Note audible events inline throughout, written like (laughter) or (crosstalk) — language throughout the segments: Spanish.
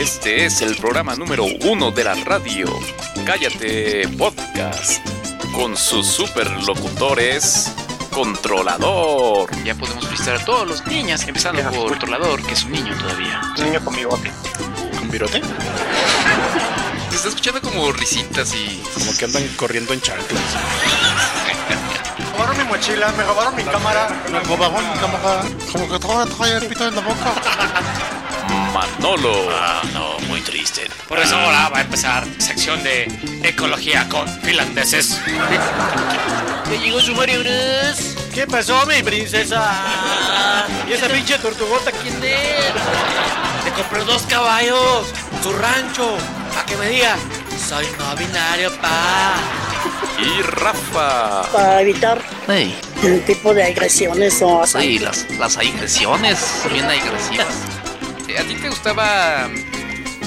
Este es el programa número uno de la radio. Cállate Podcast. Con sus superlocutores. Controlador. Ya podemos visitar a todos los niños, empezando por Controlador, que es un niño todavía. Un niño con bigote. ¿Con virote? Se está escuchando como risitas y. Como que andan corriendo en chanclas. Me robaron mi mochila, me robaron mi cámara. Me robaron mi cámara. Como que todo trae el pito en la boca. (laughs) Manolo. Ah, no, muy triste. Por eso ahora va a empezar sección de ecología con finlandeses. Ya (laughs) llegó su Mario Bros. ¿Qué pasó, mi princesa? ¿Y esa pinche tortugota quién es? Le compré dos caballos, su rancho, para que me diga, soy no binario, pa. Y Rafa. para evitar Hey, un tipo de agresiones o sí, las, las agresiones son bien agresivas. Eh, ¿A ti te gustaba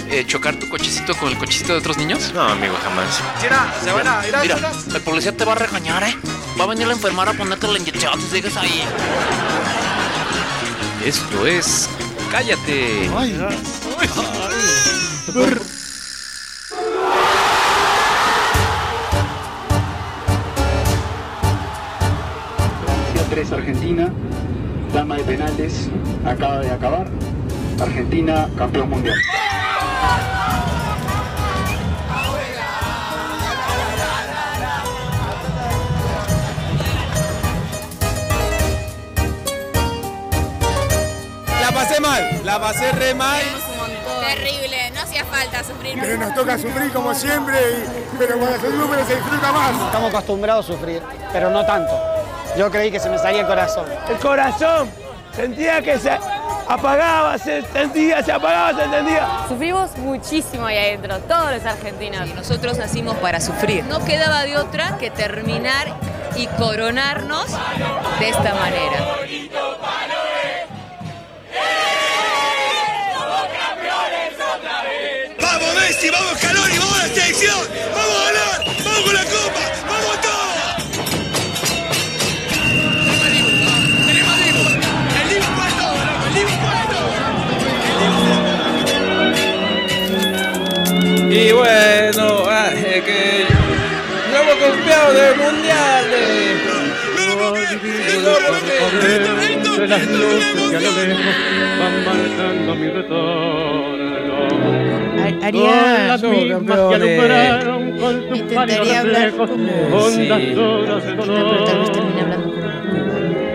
eh, chocar tu cochecito con el cochecito de otros niños? No, amigo, jamás. Mira, se van a ir Mira, el policía te va a regañar, ¿eh? Va a venir la enfermera a ponerte la inyección si sigues ahí. Esto es Cállate. Francia 3 Argentina, dama de penales, acaba de acabar. Argentina campeón mundial. La pasé mal, la pasé re mal. Terrible, no hacía falta sufrir. Pero nos toca sufrir como siempre, y- pero cuando se sufre se disfruta más. Estamos acostumbrados a sufrir, pero no tanto. Yo creí que se me salía el corazón. El corazón sentía que se apagaba, se encendía, se apagaba, se encendía. Sufrimos muchísimo ahí adentro, todos los argentinos. nosotros nacimos para sufrir. No quedaba de otra que terminar y coronarnos de esta manera. ¡Vamos Messi, vamos Calori, vamos a la selección! ¡Vamos a ganar! Mundial. eh. No, porque- las luces que a lo lejos van marcando mi retorno. Haría, Las mismas que alumbraron con sus intentaría hablar reflejos, como hondas Sí. horas de dolor.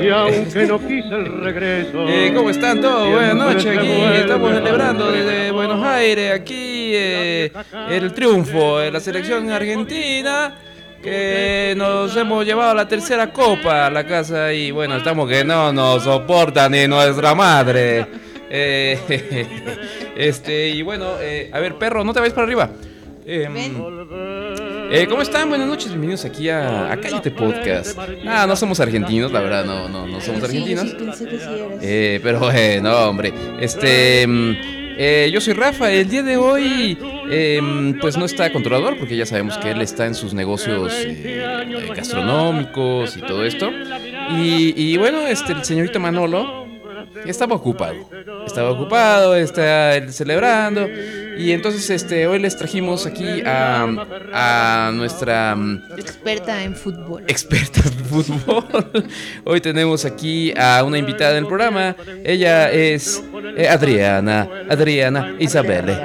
Y aunque no quise el regreso. Eh, ¿Cómo están todos? Buenas noches. Aquí estamos celebrando desde Buenos Aires, aquí eh, el triunfo de la selección argentina. Que nos hemos llevado la tercera copa a la casa y bueno, estamos que no nos soporta ni nuestra madre. Eh, (laughs) este, y bueno, eh, a ver, perro, no te vayas para arriba. Em, eh, ¿Cómo están? Buenas noches, bienvenidos aquí a, a Cállate Podcast. Ah, no somos argentinos, la verdad, no, no, no somos argentinos. Eh, pero bueno, hombre, este, mm, eh, yo soy Rafa. El día de hoy, mm, pues no está controlador porque ya sabemos que él está en sus negocios eh, gastronómicos y todo esto. Y, y bueno, este, el señorito Manolo estaba ocupado. Estaba ocupado, está él celebrando. Y entonces, este, hoy les trajimos aquí a, a nuestra mm, Experta en fútbol. experta en fútbol. (laughs) Hoy tenemos aquí a una invitada del programa. Ella es eh, Adriana, Adriana Isabelle.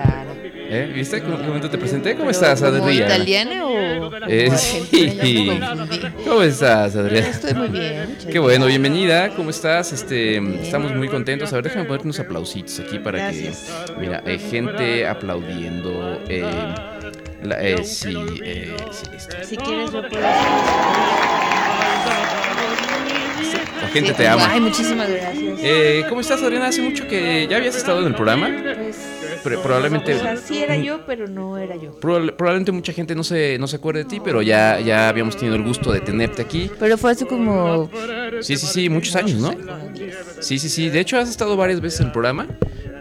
¿Eh? ¿Viste cómo, cómo te presenté? ¿Cómo estás, ¿Como Adriana? italiana o Eh, sí. ¿Cómo estás, Adriana? Estoy muy bien. Qué bueno, bienvenida, ¿cómo estás? Este, estamos muy contentos. A ver, déjame ponerte unos aplausitos aquí para Gracias. que. Mira, eh, gente aplaudiendo. Eh, la- eh, sí, eh, sí, Si quieres, yo puedo. la gente Sí, te ama. Ay, muchísimas gracias. Eh, ¿Cómo estás, Adriana? Hace mucho que ya habías estado en el programa. Pues, Pre- probablemente, o sea, sí era yo, pero no era yo. proba- probablemente mucha gente no se, no se acuerde de ti, pero ya, ya habíamos tenido el gusto de tenerte aquí. Pero fue hace como. Sí, sí, sí, muchos años, ¿no? Sí, sí, sí. De hecho, has estado varias veces en el programa,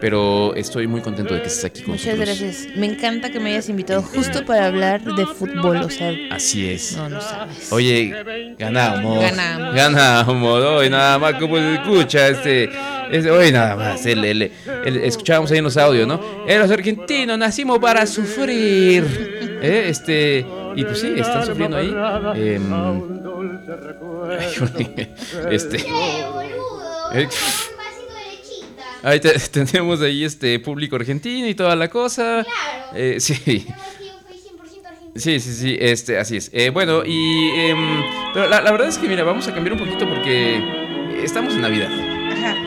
pero estoy muy contento de que estés aquí con Muchas nosotros. gracias. Me encanta que me hayas invitado justo para hablar de fútbol. O sea, Así es. no, no sabes. Oye, ganamos. Ganamos. Ganamos. Hoy nada más como se escucha este. Es- hoy nada más, el- el- el- escuchábamos ahí en los audios, ¿no? Eh, los argentinos nacimos para sufrir. ¿eh? Este, y pues sí, están sufriendo ahí. Em, (laughs) este. eh, Ahí te- (laughs) tenemos ahí este público argentino y toda la cosa. Eh, sí. Sí, sí, sí, este, así es. Eh, bueno, y em, pero la, la verdad es que mira, vamos a cambiar un poquito porque estamos en Navidad.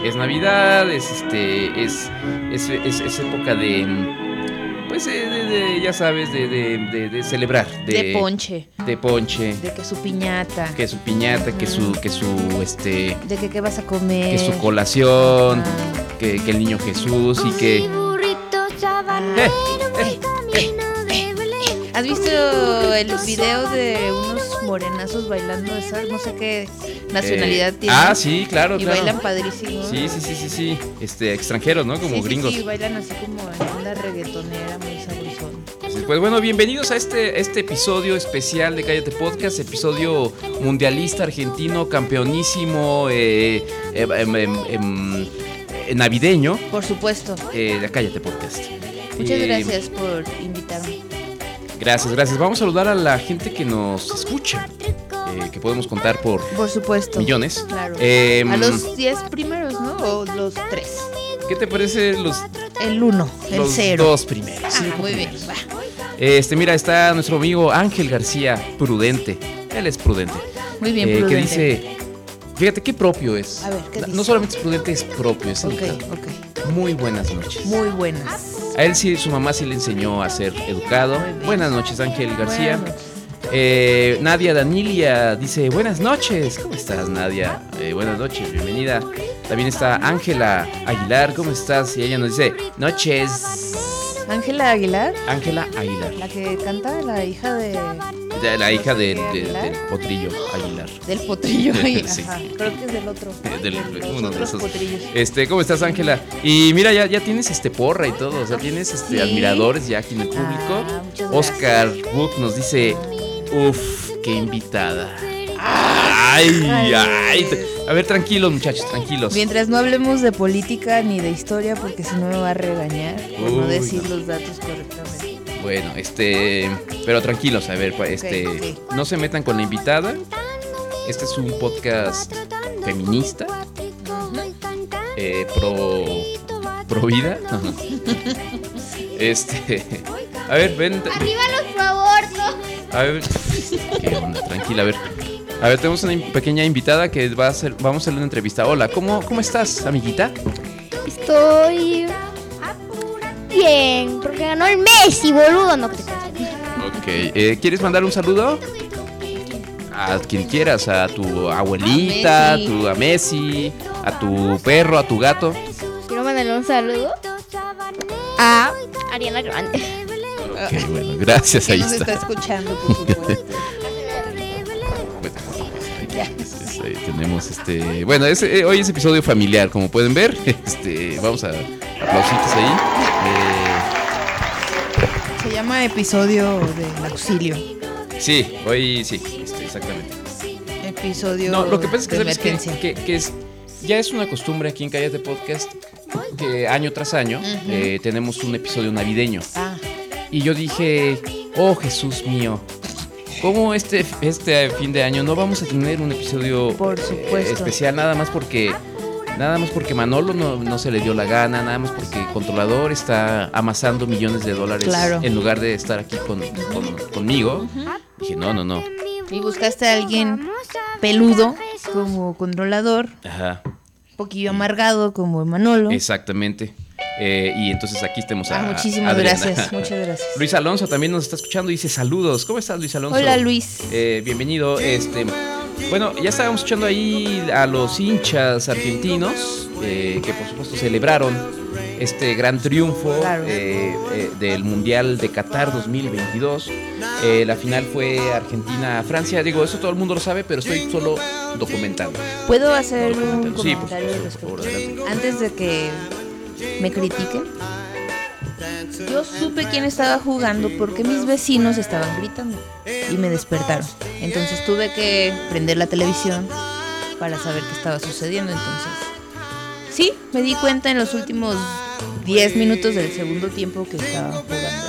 Es Navidad, es este, es, es, es- es época de, pues, de, de- ya sabes, de, de, de- de celebrar, de, De ponche. de ponche, De que su piñata. que su piñata, que su, que su, este, De que qué vas a comer. que su colación, que, que el niño Jesús y que, ¿Has visto el video de unos morenazos bailando esa? No sé qué nacionalidad Eh, tienen. ah, sí, claro, Y claro. bailan padrísimo. Sí, sí, sí, sí, sí. Este, extranjeros, ¿no? Como Sí, gringos. Sí, bailan así como en una reggaetonera muy sabrosón. Sí, Pues bueno, bienvenidos a este, este episodio especial de Cállate Podcast, episodio mundialista argentino, campeonísimo, eh, eh, em, em, em, eh, navideño Por supuesto. eh, de Cállate Podcast. Muchas Eh, gracias por invitarme. Gracias, gracias. Vamos a saludar a la gente que nos escucha, eh, que podemos contar por Por supuesto. millones. Claro. Em, a los 10 primeros, ¿no? O los 3. ¿Qué te parece los, El 1, el los 0. dos primeros? Ah, muy bien. primeros. Este, mira, está nuestro amigo Ángel García, prudente. Él es prudente. Muy bien, Eh, Que prudente. dice, fíjate qué propio es. A ver, ¿qué No- dice? Solamente es prudente, es propio, es Ok, educado. ok. Muy buenas noches. Muy buenas. A él sí, su mamá sí le enseñó a ser educado. Buenas noches, Ángel García. Eh, Nadia Danilia dice, buenas noches. ¿Cómo estás, Nadia? Eh, buenas noches, bienvenida. También está Ángela Aguilar, ¿cómo estás? Y ella nos dice, noches. Ángela Aguilar, Ángela Aguilar, la que canta, la hija de, de- la hija del, ¿De del potrillo Aguilar. del potrillo. (laughs) Aguilar. Sí. Creo que es del otro. (laughs) Del- uno de esos. potrillos. Este, ¿cómo estás, Ángela? Y mira, ya, ya tienes este porra y todo, o sea, tienes este Sí. admiradores ya aquí en el público. Ah, muchas Oscar Book nos dice, uff, qué invitada. Ay, ay. A ver, tranquilos, muchachos, tranquilos. Mientras no hablemos de política ni de historia, porque si no me va a regañar por no decir no. los datos correctamente. Bueno, este, pero tranquilos, a ver, este, no se metan con la invitada. Este es un podcast feminista, eh, pro, pro vida. (laughs) Este, a ver, ven. ¡Arriba los pro aborto! A ver, qué onda, tranquila, a ver. A ver, tenemos una in- pequeña invitada que va a hacer, vamos a hacerle una entrevista. Hola, ¿cómo, cómo estás, amiguita? Estoy. Bien, porque ganó el Messi, boludo. No, te. Ok, eh, ¿quieres mandar un saludo? A quien quieras, a tu abuelita, a, tu, a Messi, a tu perro, a tu gato. Quiero mandarle un saludo a Ariana Grande. Ok, bueno, gracias, ahí nos está. está escuchando, por supuesto. (laughs) Ahí tenemos este. Bueno, es, eh, hoy es episodio familiar, como pueden ver. (laughs) Este, vamos a aplausitos ahí. Eh, Se llama episodio del auxilio. sí, hoy sí, este, exactamente. Episodio No, lo que pasa es que, de ¿sabes que, que es, ya es una costumbre aquí en Cállate Podcast que año tras año eh, tenemos un episodio navideño. Ah, Y yo dije, oh Jesús mío, ¿cómo este, este fin de año no vamos a tener un episodio Por eh, especial nada más porque... Nada más porque Manolo no, no se le dio la gana, nada más porque el controlador está amasando millones de dólares Claro. en lugar de estar aquí con, con- conmigo. Dije, no, no, no. y buscaste a alguien peludo como controlador, Ajá. un poquillo amargado como Manolo. Exactamente. Eh, y entonces aquí tenemos a. Ah, muchísimas Adriana. gracias, (laughs) muchas gracias. Luis Alonso también nos está escuchando y dice saludos. ¿Cómo estás, Luis Alonso? Hola, Luis. Eh, bienvenido. Este, bueno, ya estábamos escuchando ahí a los hinchas argentinos eh, que por supuesto celebraron este gran triunfo Claro. eh, eh, del Mundial de Qatar 2022. Eh, la final fue Argentina-Francia. Digo, eso todo el mundo lo sabe, pero estoy solo documentando. ¿Puedo hacer un Sí, por comentario supuesto, por respecto? adelante. Antes de que me critiquen. Yo supe quién estaba jugando porque mis vecinos estaban gritando y me despertaron. Entonces tuve que prender la televisión para saber qué estaba sucediendo. Entonces Sí, me di cuenta en los últimos 10 minutos del segundo tiempo que estaban jugando.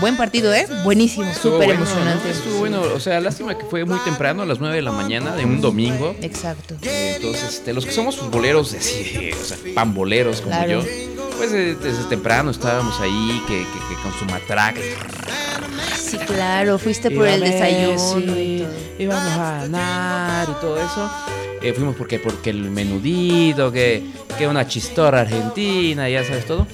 Buen partido, ¿eh? Buenísimo, súper bueno, emocionante. ¿no? Estuvo bueno, o sea, lástima que fue muy temprano, a las 9 de la mañana de un domingo. Exacto. Entonces, este, los que somos futboleros, así, o sea, pamboleros como Claro. yo, pues eh, desde temprano estábamos ahí, que, que- que con su matraca. Sí, claro, fuiste por el desayuno Messi, y todo. íbamos a ganar y todo eso. Eh, fuimos porque, porque el menudito, que, que una chistorra argentina, ya sabes todo.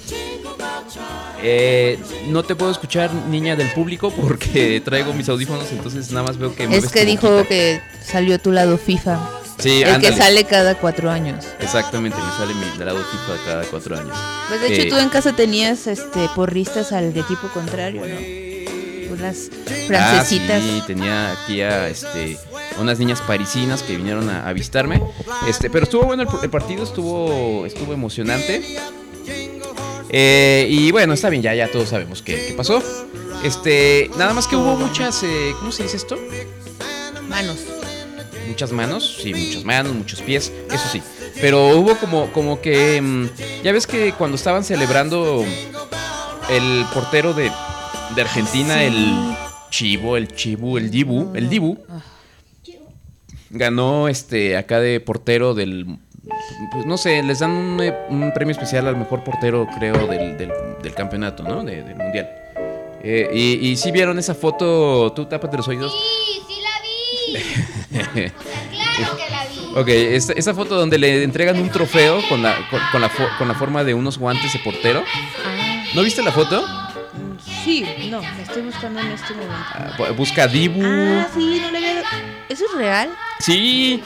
Eh, no te puedo escuchar, niña del público, porque (laughs) traigo mis audífonos, entonces nada más veo que Es que dijo boquita. que salió tu lado FIFA. Sí, el ándale. que sale cada cuatro años. Exactamente, me sale mi lado FIFA cada cuatro años. Pues de hecho Eh, tú en casa tenías este porristas al equipo contrario, ¿no? Unas francesitas. Ah, sí, tenía aquí a este, unas niñas parisinas que vinieron a, a visitarme. Este, pero estuvo bueno el, el partido, estuvo, estuvo emocionante. Eh, y bueno, está bien, ya, ya todos sabemos qué, qué pasó. Este, nada más que hubo muchas, eh, ¿cómo se dice esto? Manos. Muchas manos, sí, muchas manos, muchos pies, eso sí. Pero hubo como, como que, mm, ya ves que cuando estaban celebrando el portero de, de Argentina, Sí. el Chivo, el Chibu, el Dibu, el Dibu, ganó este acá de portero del, pues, no sé, les dan un, un premio especial al mejor portero, creo, del, del- del campeonato, ¿no? De- del mundial. Eh, y, y si vieron esa foto, tú tápate los oídos. Sí, sí la vi. (laughs) Claro que la vi. Ok, esta- esa foto donde le entregan un trofeo con la, con, con la, fo- con la forma de unos guantes de portero. ¿No viste la foto? Sí, no, la estoy buscando en este momento. Ah, bu- Busca Dibu. Ah, sí, no le había... ¿Eso es real? Sí,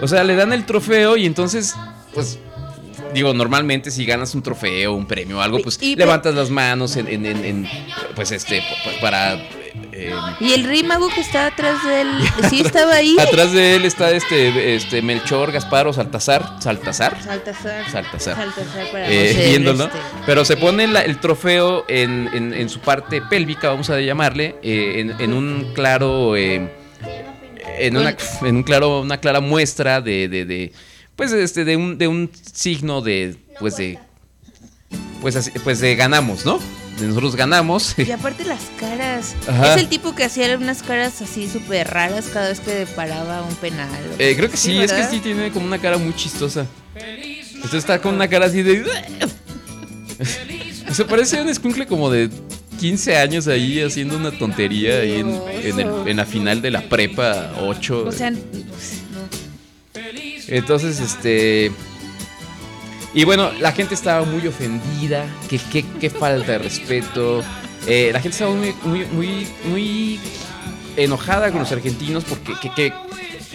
o sea, le dan el trofeo y entonces, pues, digo, normalmente si ganas un trofeo, un premio o algo, pues Y- y- levantas las manos en, en- en- en, pues, este, pues, para... eh, Y el rey mago que está atrás de él, (laughs) sí estaba ahí. Atrás de él está este, este Melchor, Gaspar o Saltazar. ¿Saltazar? Saltazar. Saltazar. Saltazar para eh, no ser, viéndolo. este, Pero se pone la- el trofeo en, en- en su parte pélvica, vamos a llamarle, eh, en, en un claro, eh, en una, en un claro, una clara muestra de, de, de, pues este, de un, de un signo de, pues de, pues así- pues de ganamos, ¿no? De nosotros ganamos. (laughs) Y aparte las caras. Ajá. Es el tipo que hacía unas caras así súper raras cada vez que paraba un penal. Eh, creo que sí, es que sí tiene como una cara muy chistosa. Entonces está con una cara así de. (laughs) Se parece a un escuincle como de 15 años ahí haciendo una tontería ahí en, en el- en la final de la prepa 8. O sea. Entonces, este. Y bueno, la gente estaba muy ofendida. Que qué qué falta de respeto. Eh, la gente estaba muy, muy, muy, muy enojada con los argentinos porque que, que,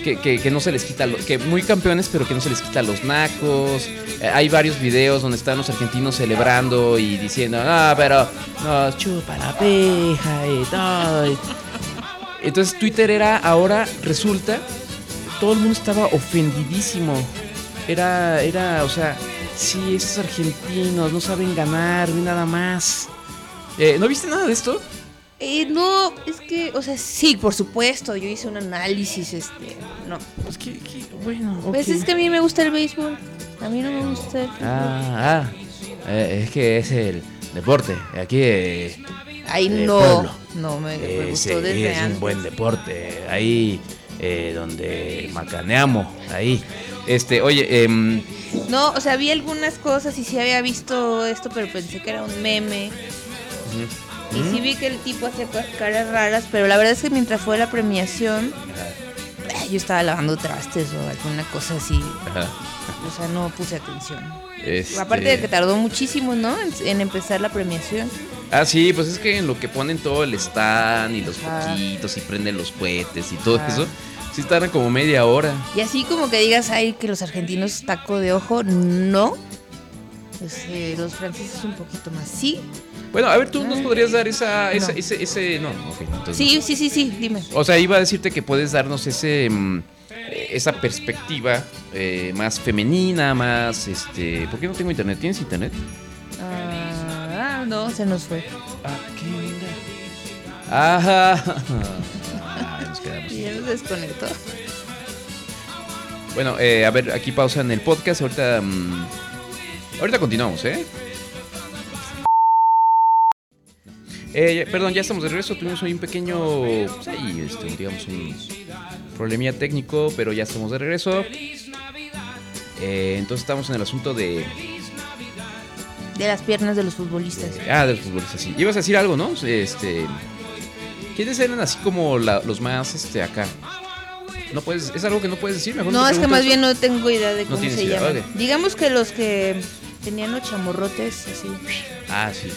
que, que- no se les quita. lo- que muy campeones, pero que no se les quita los nacos. Eh, hay varios videos donde están los argentinos celebrando y diciendo, no, pero nos chupa la pija y todo. Entonces Twitter era ahora, resulta, todo el mundo estaba ofendidísimo. Era, era, o sea, sí, estos argentinos no saben ganar ni nada más. Eh, ¿No viste nada de esto? Eh, no, es que, o sea, sí, por supuesto, yo hice un análisis, este, no. Pues que, bueno, Pues ok. es que a mí me gusta el béisbol, a mí no me gusta el Ah, ah, eh, es que es el deporte. Aquí eh, Ay, del no, pueblo. no, me, me Eh, gustó sí, desde es antes. un buen deporte. Ahí eh, donde macaneamos, ahí. Este, oye, em, No, o sea, vi algunas cosas y sí había visto esto, pero pensé que era un meme. Y sí vi que el tipo hacía cosas- caras raras, pero la verdad es que mientras fue la premiación, yo estaba lavando trastes o alguna cosa así. Ajá. O sea, no puse atención. Este- Aparte de que tardó muchísimo, ¿no? En, en empezar la premiación. Ah, sí, pues es que en lo que ponen todo el stand y los Ajá. foquitos y prenden los cohetes y todo Ajá. eso, sí tardan como media hora. Y así como que digas, ay, que los argentinos taco de ojo, no. Pues, eh, los franceses un poquito más, sí. Bueno, a ver, tú nos podrías dar esa, esa- No. ese, ese, no, ok, entonces Sí, no. sí, sí, sí, dime. O sea, iba a decirte que puedes darnos ese, mm, eh, esa perspectiva eh, más femenina, más, este, ¿por qué no tengo internet? ¿Tienes internet? Ah, ah, no, se nos fue. Ah, qué. Ajá. Ay, (laughs) nos quedamos. Y ya nos desconectó. Bueno, eh, a ver, aquí pausa en el podcast. Ahorita mm, Ahorita continuamos, ¿eh? Eh, perdón, ya estamos de regreso. Tuvimos hoy un pequeño, pues ahí, este, digamos, un problemilla técnico, pero ya estamos de regreso. Eh, entonces estamos en el asunto de, De las piernas de los futbolistas. ah, de los futbolistas. Sí. Ibas a decir algo, ¿no? Este, ¿quiénes eran así como la- los más, este, acá? No puedes, es algo que no puedes decir. Mejor No, es que más bien no tengo idea de No cómo tienes se idea, llaman. ok. Digamos que los que tenían los chamorrotes así. Ah, sí. sí.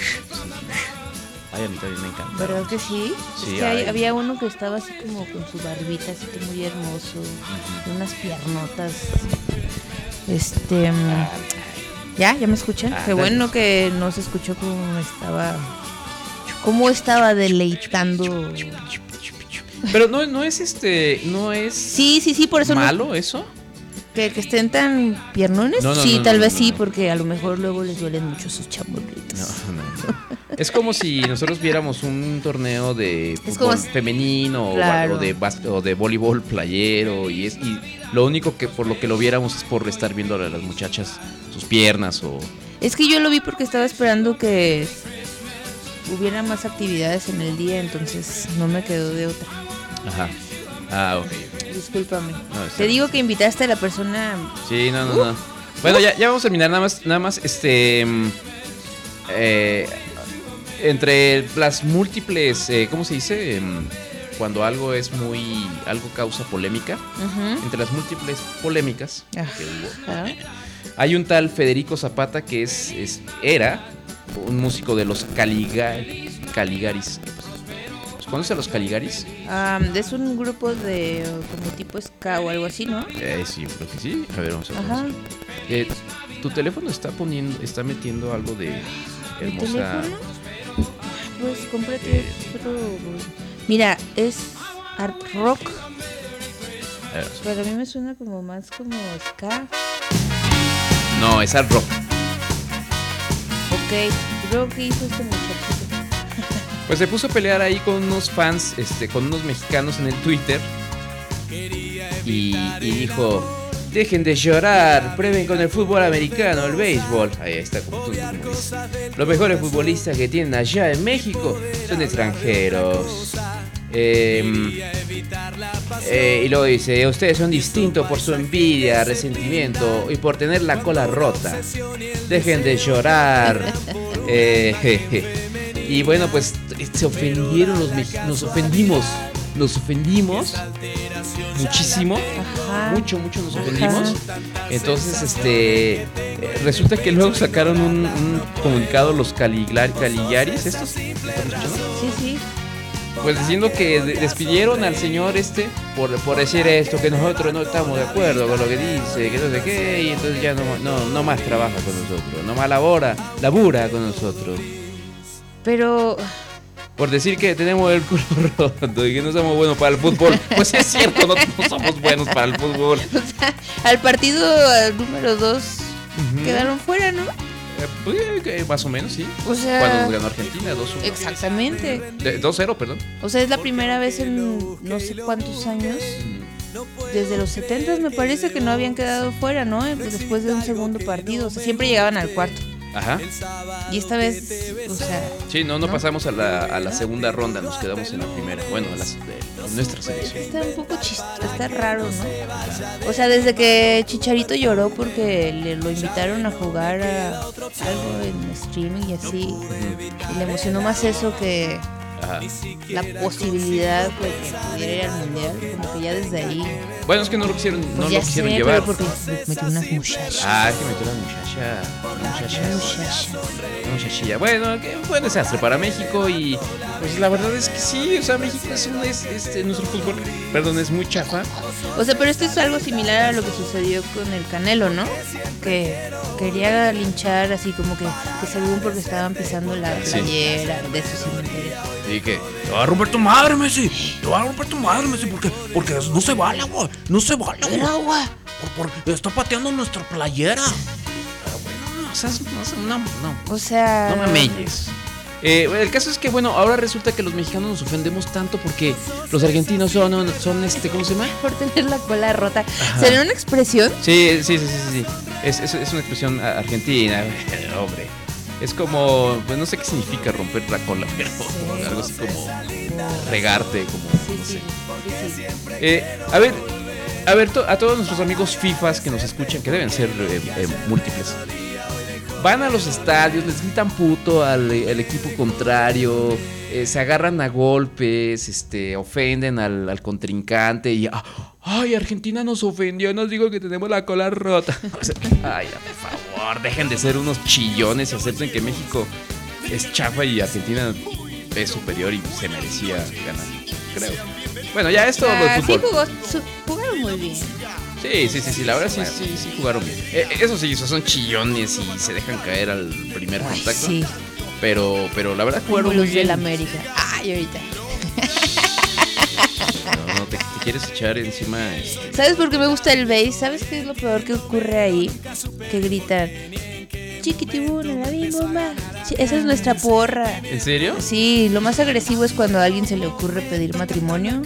Ay, a mí también me encanta. ¿Verdad que sí? Sí, es que hay- ay. había uno que estaba así como con su barbita, así que muy hermoso, y unas piernotas. Este. mm, ¿Ya? ¿Ya me escuchan? Ah, Qué bueno que no se escuchó cómo estaba. cómo estaba deleitando. Pero no, no es este, no es Sí, sí, sí, por eso no- malo eso. Que, que estén tan piernones. No, no, sí, no, tal no, vez no, sí, no. porque a lo mejor luego les duelen mucho sus chamorritos. No, no, no. Es como si nosotros viéramos un torneo de Es fútbol como si- femenino o- Claro. o, de bas- o de voleibol playero y es y lo único que por lo que lo viéramos es por estar viendo a las muchachas sus piernas o Es que yo lo vi porque estaba esperando que hubiera más actividades en el día, entonces no me quedó de otra. ajá. Ah, ok. Discúlpame. No, Te digo que invitaste a la persona. Sí, no, no, no. Bueno, ya, ya vamos a terminar nada más, nada más, este, mm, eh, entre las múltiples, eh, ¿cómo se dice? Em, Cuando algo es muy, algo causa polémica, entre las múltiples polémicas Ah. que hubo, Ajá. hay un tal Federico Zapata que es, es- era un músico de los Caliga, Caligaris. ¿Conoces a los Caligaris? Es un grupo de como tipo ska o algo así, ¿no? Eh, sí, creo que sí. A ver, vamos a ver. Ajá. Eh, tu teléfono está poniendo, está metiendo algo de ¿Mi hermosa. Pues cómprate otro. Mira, es art rock, A ver, pero a mí me suena como más como ska. No, es art rock. Ok, creo que hizo este muchachito. Pues se puso a pelear ahí con unos fans, este, con unos mexicanos en el Twitter. Y, dijo, dejen de llorar, prueben con el fútbol americano, el béisbol. Ahí está, como tú. Los mejores futbolistas que tienen allá en México son extranjeros. Em, eh, y luego dice, ustedes son distintos por su envidia, resentimiento y por tener la cola rota. Dejen de llorar. Eh. (laughs) Y bueno, pues se ofendieron los mexicanos, nos ofendimos, nos ofendimos muchísimo, mucho, mucho nos ofendimos. Entonces, este, eh, resulta que luego sacaron un, un comunicado los Caliglar, Caligaris, estos. Sí, sí. Pues diciendo que de- despidieron al señor este por, por decir esto, que nosotros no estamos de acuerdo con lo que dice, que no sé qué, y entonces ya no, no, no más trabaja con nosotros, no más labora, labura con nosotros. Pero Por decir que tenemos el culo (laughs) roto y que no somos buenos para el fútbol. Pues es cierto, no, no somos buenos para el fútbol. (laughs) al partido eh, número 2 quedaron fuera, ¿no? Eh, pues, que más o menos, sí. O sea- Cuando nos ganó Argentina, 2-1. Exactamente. De- 2-0, perdón. O sea, es la primera vez en no sé cuántos años. Desde los 70 me parece que no habían quedado fuera, ¿no? Eh, Después de un segundo partido. O sea, siempre llegaban al cuarto. Ajá. Y esta vez, o sea, Sí, no, no pasamos a la, a la segunda ronda, nos quedamos en la primera. Bueno, a las de nuestra selección. está un poco chistoso, está raro, ¿no? O sea, desde que Chicharito lloró porque le lo invitaron a jugar a algo en streaming y así. Y le emocionó más eso que Ajá. la posibilidad de que pudiera ir al mundial. Como que ya desde ahí. Bueno, es que no lo quisieron, no Pues lo quisieron sé, llevar. pero porque metió unas muchachas. Ah, es que metió una muchacha. Una muchacha. Muchachas. Una muchachilla. Bueno, que fue un desastre para México y pues la verdad es que sí, o sea, México es un es, este, nuestro fútbol, perdón, es muy chafa. O sea, pero esto es algo similar a lo que sucedió con el Canelo, ¿no? Que quería linchar así como que, que según porque estaban pisando la Sí. playera, de sí me enteré. Y que Te va a romper tu madre, Messi. Te va a romper tu madre, Messi, porque, porque no se vale, güey. No se vale, güey. Por, por- está pateando nuestra playera. no, seas- no, seas- no, no, O sea. no mameyes. Eh, el caso es que, bueno, ahora resulta que los mexicanos nos ofendemos tanto porque los argentinos son, son este, ¿cómo se llama? (laughs) Por tener la cola rota. ¿Sería una expresión? Sí, sí, sí, sí, sí. Es, es, es una expresión argentina, (laughs) hombre. Es como, pues no sé qué significa romper la cola, pero algo así como regarte, como, no sé. Eh, a ver, a ver, to- a todos nuestros amigos FIFAs que nos escuchan, que deben ser eh, eh, múltiples, van a los estadios, les gritan puto al, al equipo contrario, eh, se agarran a golpes, este, ofenden al, al contrincante y ah, ay, Argentina nos ofendió, nos dijo que tenemos la cola rota. (laughs) Ay, ya, por favor, dejen de ser unos chillones y acepten que México es chafa y Argentina es superior y se merecía ganar, creo. Bueno, ya es todo lo de Ah, sí fútbol. jugó, su- jugaron muy bien. Sí, sí, sí, sí, la verdad sí, sí, sí jugaron bien. Eh, eso sí, son chillones y se dejan caer al primer Ay, contacto. sí. Pero, pero la verdad jugaron los muy bien. del América. Ay, ahorita. No, no, te, te quieres echar encima. este, ¿Sabes por qué me gusta el bass? ¿Sabes qué es lo peor que ocurre ahí? Que gritan. Chiquitibuna, la bimba. Sí, Esa es nuestra porra. ¿En serio? Sí, lo más agresivo es cuando a alguien se le ocurre pedir matrimonio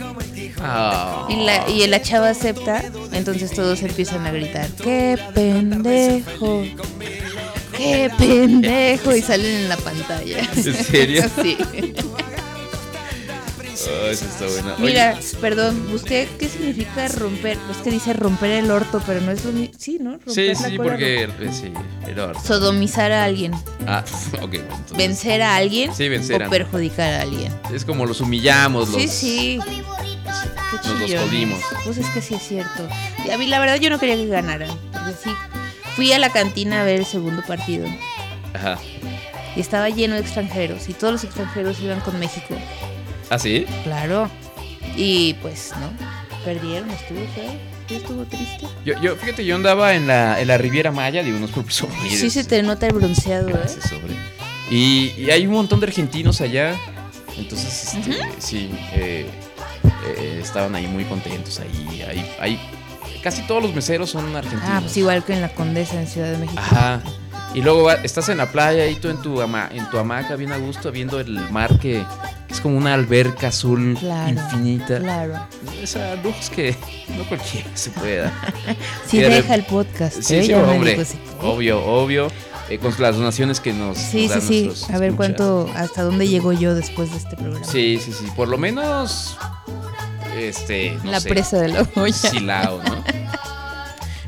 Ah. y la, y la chava acepta, entonces todos empiezan a gritar, ¡qué pendejo! ¡Qué pendejo! Y salen en la pantalla. ¿En serio? (laughs) sí. Oh, eso está bueno. Oye, Mira, perdón, busqué qué significa romper. Es que dice romper el orto, pero no es lo mismo. Sí, ¿no? Romper Sí, la sí, cola, porque. Sí, el orto. Sodomizar a alguien. Ah, (laughs) ok. entonces, Vencer a alguien Sí, vencer o perjudicar a alguien. Es como los humillamos, los. Sí, sí. Qué Nos los jodimos. Pues es que sí es cierto. Y a mí la verdad yo no quería que ganaran. Porque sí, fui a la cantina a ver el segundo partido. Ajá. Y estaba lleno de extranjeros. Y todos los extranjeros iban con México. ¿Ah, sí? Claro. Y pues, ¿no? Perdieron, estuvo feo. Estuvo triste. Yo, yo, fíjate, yo andaba en la, en la Riviera Maya, digo, por presumir, Sí se te nota el bronceado, ¿eh? Y hay un montón de argentinos allá. Entonces, este, sí, eh, eh, estaban ahí muy contentos. Ahí, ahí, ahí. Casi todos los meseros son argentinos. Ah, pues igual que en la Condesa en Ciudad de México. Ajá. Y luego estás en la playa ahí tú en tu, ama- en tu hamaca bien a gusto viendo el mar que es como una alberca azul Claro, infinita. Claro. Esa luz que no cualquiera se pueda. (laughs) Sí Y de deja el podcast. Sí, ¿eh? sí, hombre. Obvio, obvio. eh, con las donaciones que nos, Sí, nos sí, dan sí. nuestros A ver escuchas. cuánto, hasta dónde llego yo después de este programa. Sí, sí, sí. Por lo menos. Este. no La sé, presa de la olla. Silao, ¿no?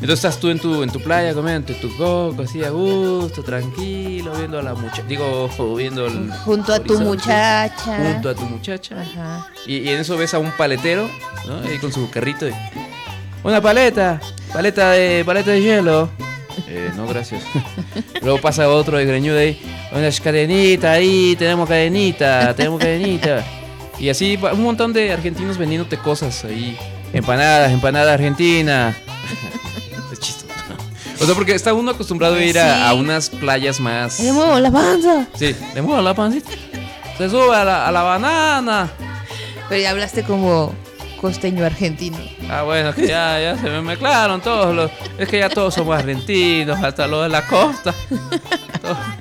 Entonces estás tú en tu, en tu playa comiendo tu coco, así a gusto, tranquilo, viendo a la muchacha. Digo, viendo el. Junto a tu muchacha. Junto a tu muchacha. Ajá. Y, y en eso ves a un paletero, ¿no? Ahí con su carrito. de, Una paleta, paleta de, paleta de hielo. Eh, no, gracias. (laughs) Luego pasa otro de greñudo ahí. Unas cadenitas ahí, tenemos cadenita, tenemos cadenita. Y así un montón de argentinos vendiéndote cosas ahí. Empanadas, empanada argentina. (laughs) es chistoso. O sea, porque está uno acostumbrado a ir a, unas playas más. Le muevo la panza. Sí, le muevo la pancita. Se sube a la, a la banana. Pero ya hablaste como costeño argentino. Ah, bueno, que ya, ya se me mezclaron todos los. Es que ya todos somos argentinos, hasta los de la costa. (laughs)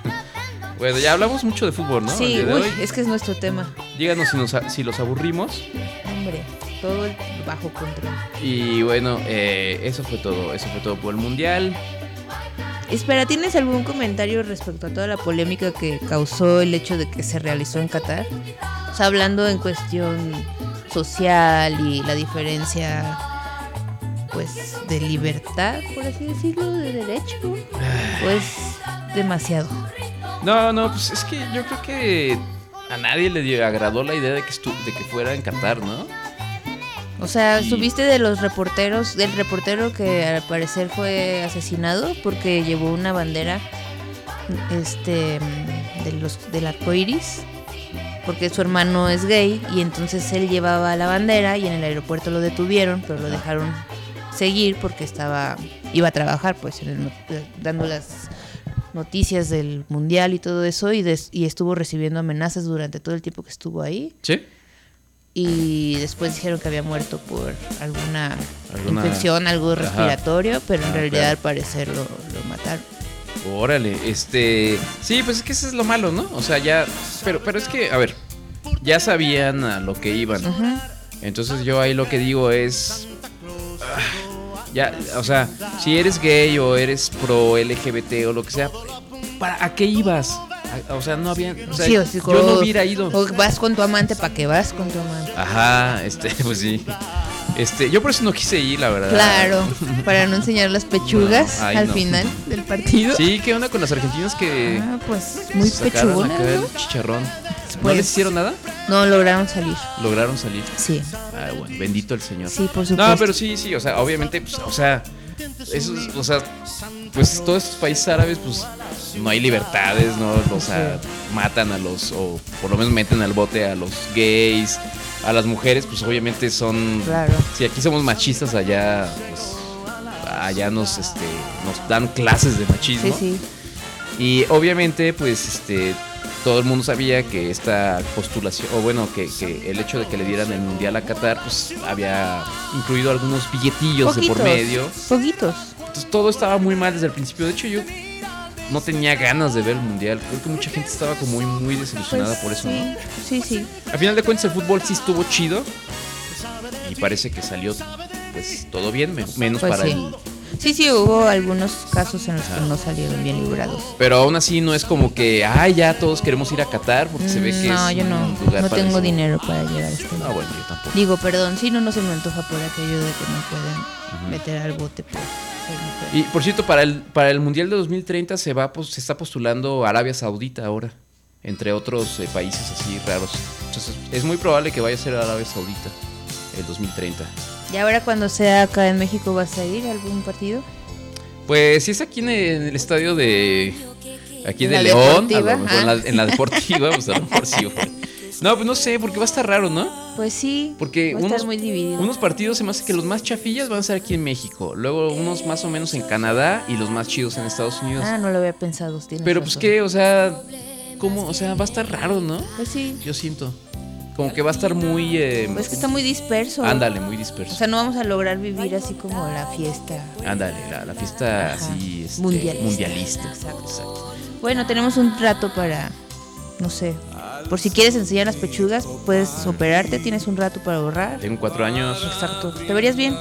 Bueno, ya hablamos mucho de fútbol, ¿no? Sí, uy, es que es nuestro tema. Díganos si, nos, si los aburrimos. Hombre, todo el bajo control. Y bueno, eh, eso fue todo. Eso fue todo por el mundial. Espera, ¿tienes algún comentario respecto a toda la polémica que causó el hecho de que se realizó en Qatar? O sea, hablando en cuestión social y la diferencia, pues, de libertad, por así decirlo, de derecho. Pues, demasiado. No, no, pues es que yo creo que a nadie le agradó la idea de que, estu- de que fuera en Qatar, ¿no? O sea, ¿subiste de los reporteros, del reportero que al parecer fue asesinado porque llevó una bandera este de los del arco iris? Porque su hermano es gay y entonces él llevaba la bandera y en el aeropuerto lo detuvieron, pero lo dejaron seguir porque estaba iba a trabajar pues en el dando las noticias del mundial y todo eso y, des- y estuvo recibiendo amenazas durante todo el tiempo que estuvo ahí Sí. y después dijeron que había muerto por alguna, Alguna- infección, algo Ajá. respiratorio, pero en Ah, realidad claro. al parecer lo, lo mataron. Órale, este. Sí, pues es que eso es lo malo, ¿no? O sea, ya. Pero, pero es que, a ver, ya sabían a lo que iban. Entonces yo ahí lo que digo es. ah, Ya, o sea, si eres gay o eres pro LGBT o lo que sea, ¿para a qué ibas? A- O sea, no había, o sea, Sí, o yo no hubiera ido. O vas con tu amante, ¿para qué vas con tu amante? Ajá, este, (laughs) pues sí. Este, yo por eso no quise ir, la verdad. Claro, (laughs) para no enseñar las pechugas No, ay, al no. final del partido. Sí, ¿qué onda con las argentinas que Ah, pues muy acá ¿no? chicharrón? ¿No Pues- les hicieron nada? No lograron salir. Lograron salir. Sí. Ah, bueno, bendito el Señor. Sí, por No, supuesto. pero sí, sí, o sea, obviamente, pues, o sea, esos, o sea, pues todos estos países árabes, pues, no hay libertades, ¿no? O sea, matan a los, o por lo menos meten al bote a los gays, a las mujeres, pues obviamente son... Claro. Si aquí somos machistas, allá, pues, allá nos, este, nos dan clases de machismo. Sí, sí. Y obviamente, pues, este, todo el mundo sabía que esta postulación, o bueno, que, que el hecho de que le dieran el mundial a Qatar, pues había incluido algunos billetillos de por medio. Poquitos. Entonces todo estaba muy mal desde el principio. De hecho, yo no tenía ganas de ver el mundial. Creo que mucha gente estaba como muy, muy desilusionada Pues, por eso, sí, ¿no? Sí, sí. Al final de cuentas, el fútbol sí estuvo chido. Y parece que salió, pues, todo bien, me- menos Pues para sí. el Sí, sí, hubo algunos casos en los que no salieron bien librados. Pero aún así no es como que, ay, ya todos queremos ir a Qatar porque se ve que Mm, no, es yo no. un lugar No tengo padrísimo. dinero para llegar a este Ah, lugar. bueno, yo tampoco. Digo, perdón, sí, no, no se me antoja por aquello de que no pueden meter al bote por. Y por cierto, para el, para el Mundial de 2030 se va pues, se está postulando Arabia Saudita ahora, entre otros eh, países así raros. Entonces es muy probable que vaya a ser Arabia Saudita el 2030. ¿Y ahora cuando sea acá en México vas a ir a algún partido? Pues si es aquí en el, en el estadio de aquí En de la León, a deportiva, lo mejor en la, en la (laughs) deportiva, pues a lo mejor sí. güey. No, pues no sé, porque va a estar raro, ¿no? Pues sí. Porque va a unos, estar muy dividido. unos partidos se me hace que los más chafillas van a ser aquí en México, luego unos más o menos en Canadá y los más chidos en Estados Unidos. Ah, no lo había pensado. Pero pues razón. qué, o sea, ¿cómo? O sea, va a estar raro, ¿no? Pues sí. Yo siento. Como que va a estar muy... eh, Pues que está muy disperso. Ándale, muy disperso. O sea, no vamos a lograr vivir así como la fiesta. Ándale, la, la fiesta así... este, Mundialista. mundialista. Exacto. Bueno, tenemos un rato para, no sé, por si quieres enseñar las pechugas, puedes operarte, tienes un rato para ahorrar. Tengo cuatro años. Exacto. ¿Te verías bien?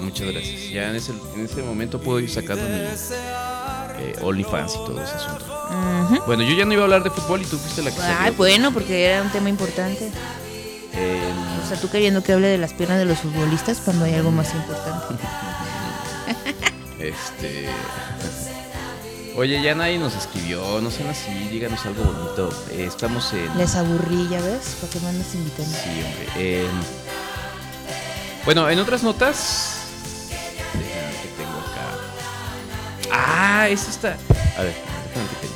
Muchas gracias. Ya en ese, en ese momento puedo ir sacando mi eh, OnlyFans y todo ese asunto. Bueno, yo ya no iba a hablar de fútbol y tú fuiste la que Ay, salió. bueno, porque era un tema importante. Eh, O sea, tú queriendo que hable de las piernas de los futbolistas cuando hay algo más importante. (laughs) Este. Oye, ya nadie nos escribió, no sean así, díganos algo bonito. Eh, estamos en. Les aburrí, ya ves, ¿para qué me andas invitando? Sí, hombre. eh, bueno, en otras notas. Déjame que tengo acá. Ah, eso está. A ver, déjame que tengo.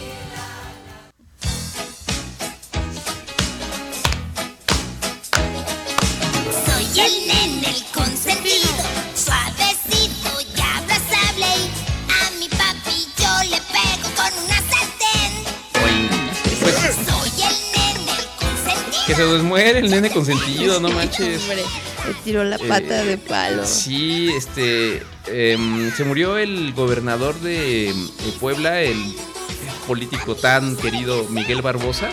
Que se nos muere el nene consentido, no (laughs) manches. Hombre, le tiró la pata Eh, de palo. Sí, este. em, se murió el gobernador de, de Puebla, el político tan querido Miguel Barbosa.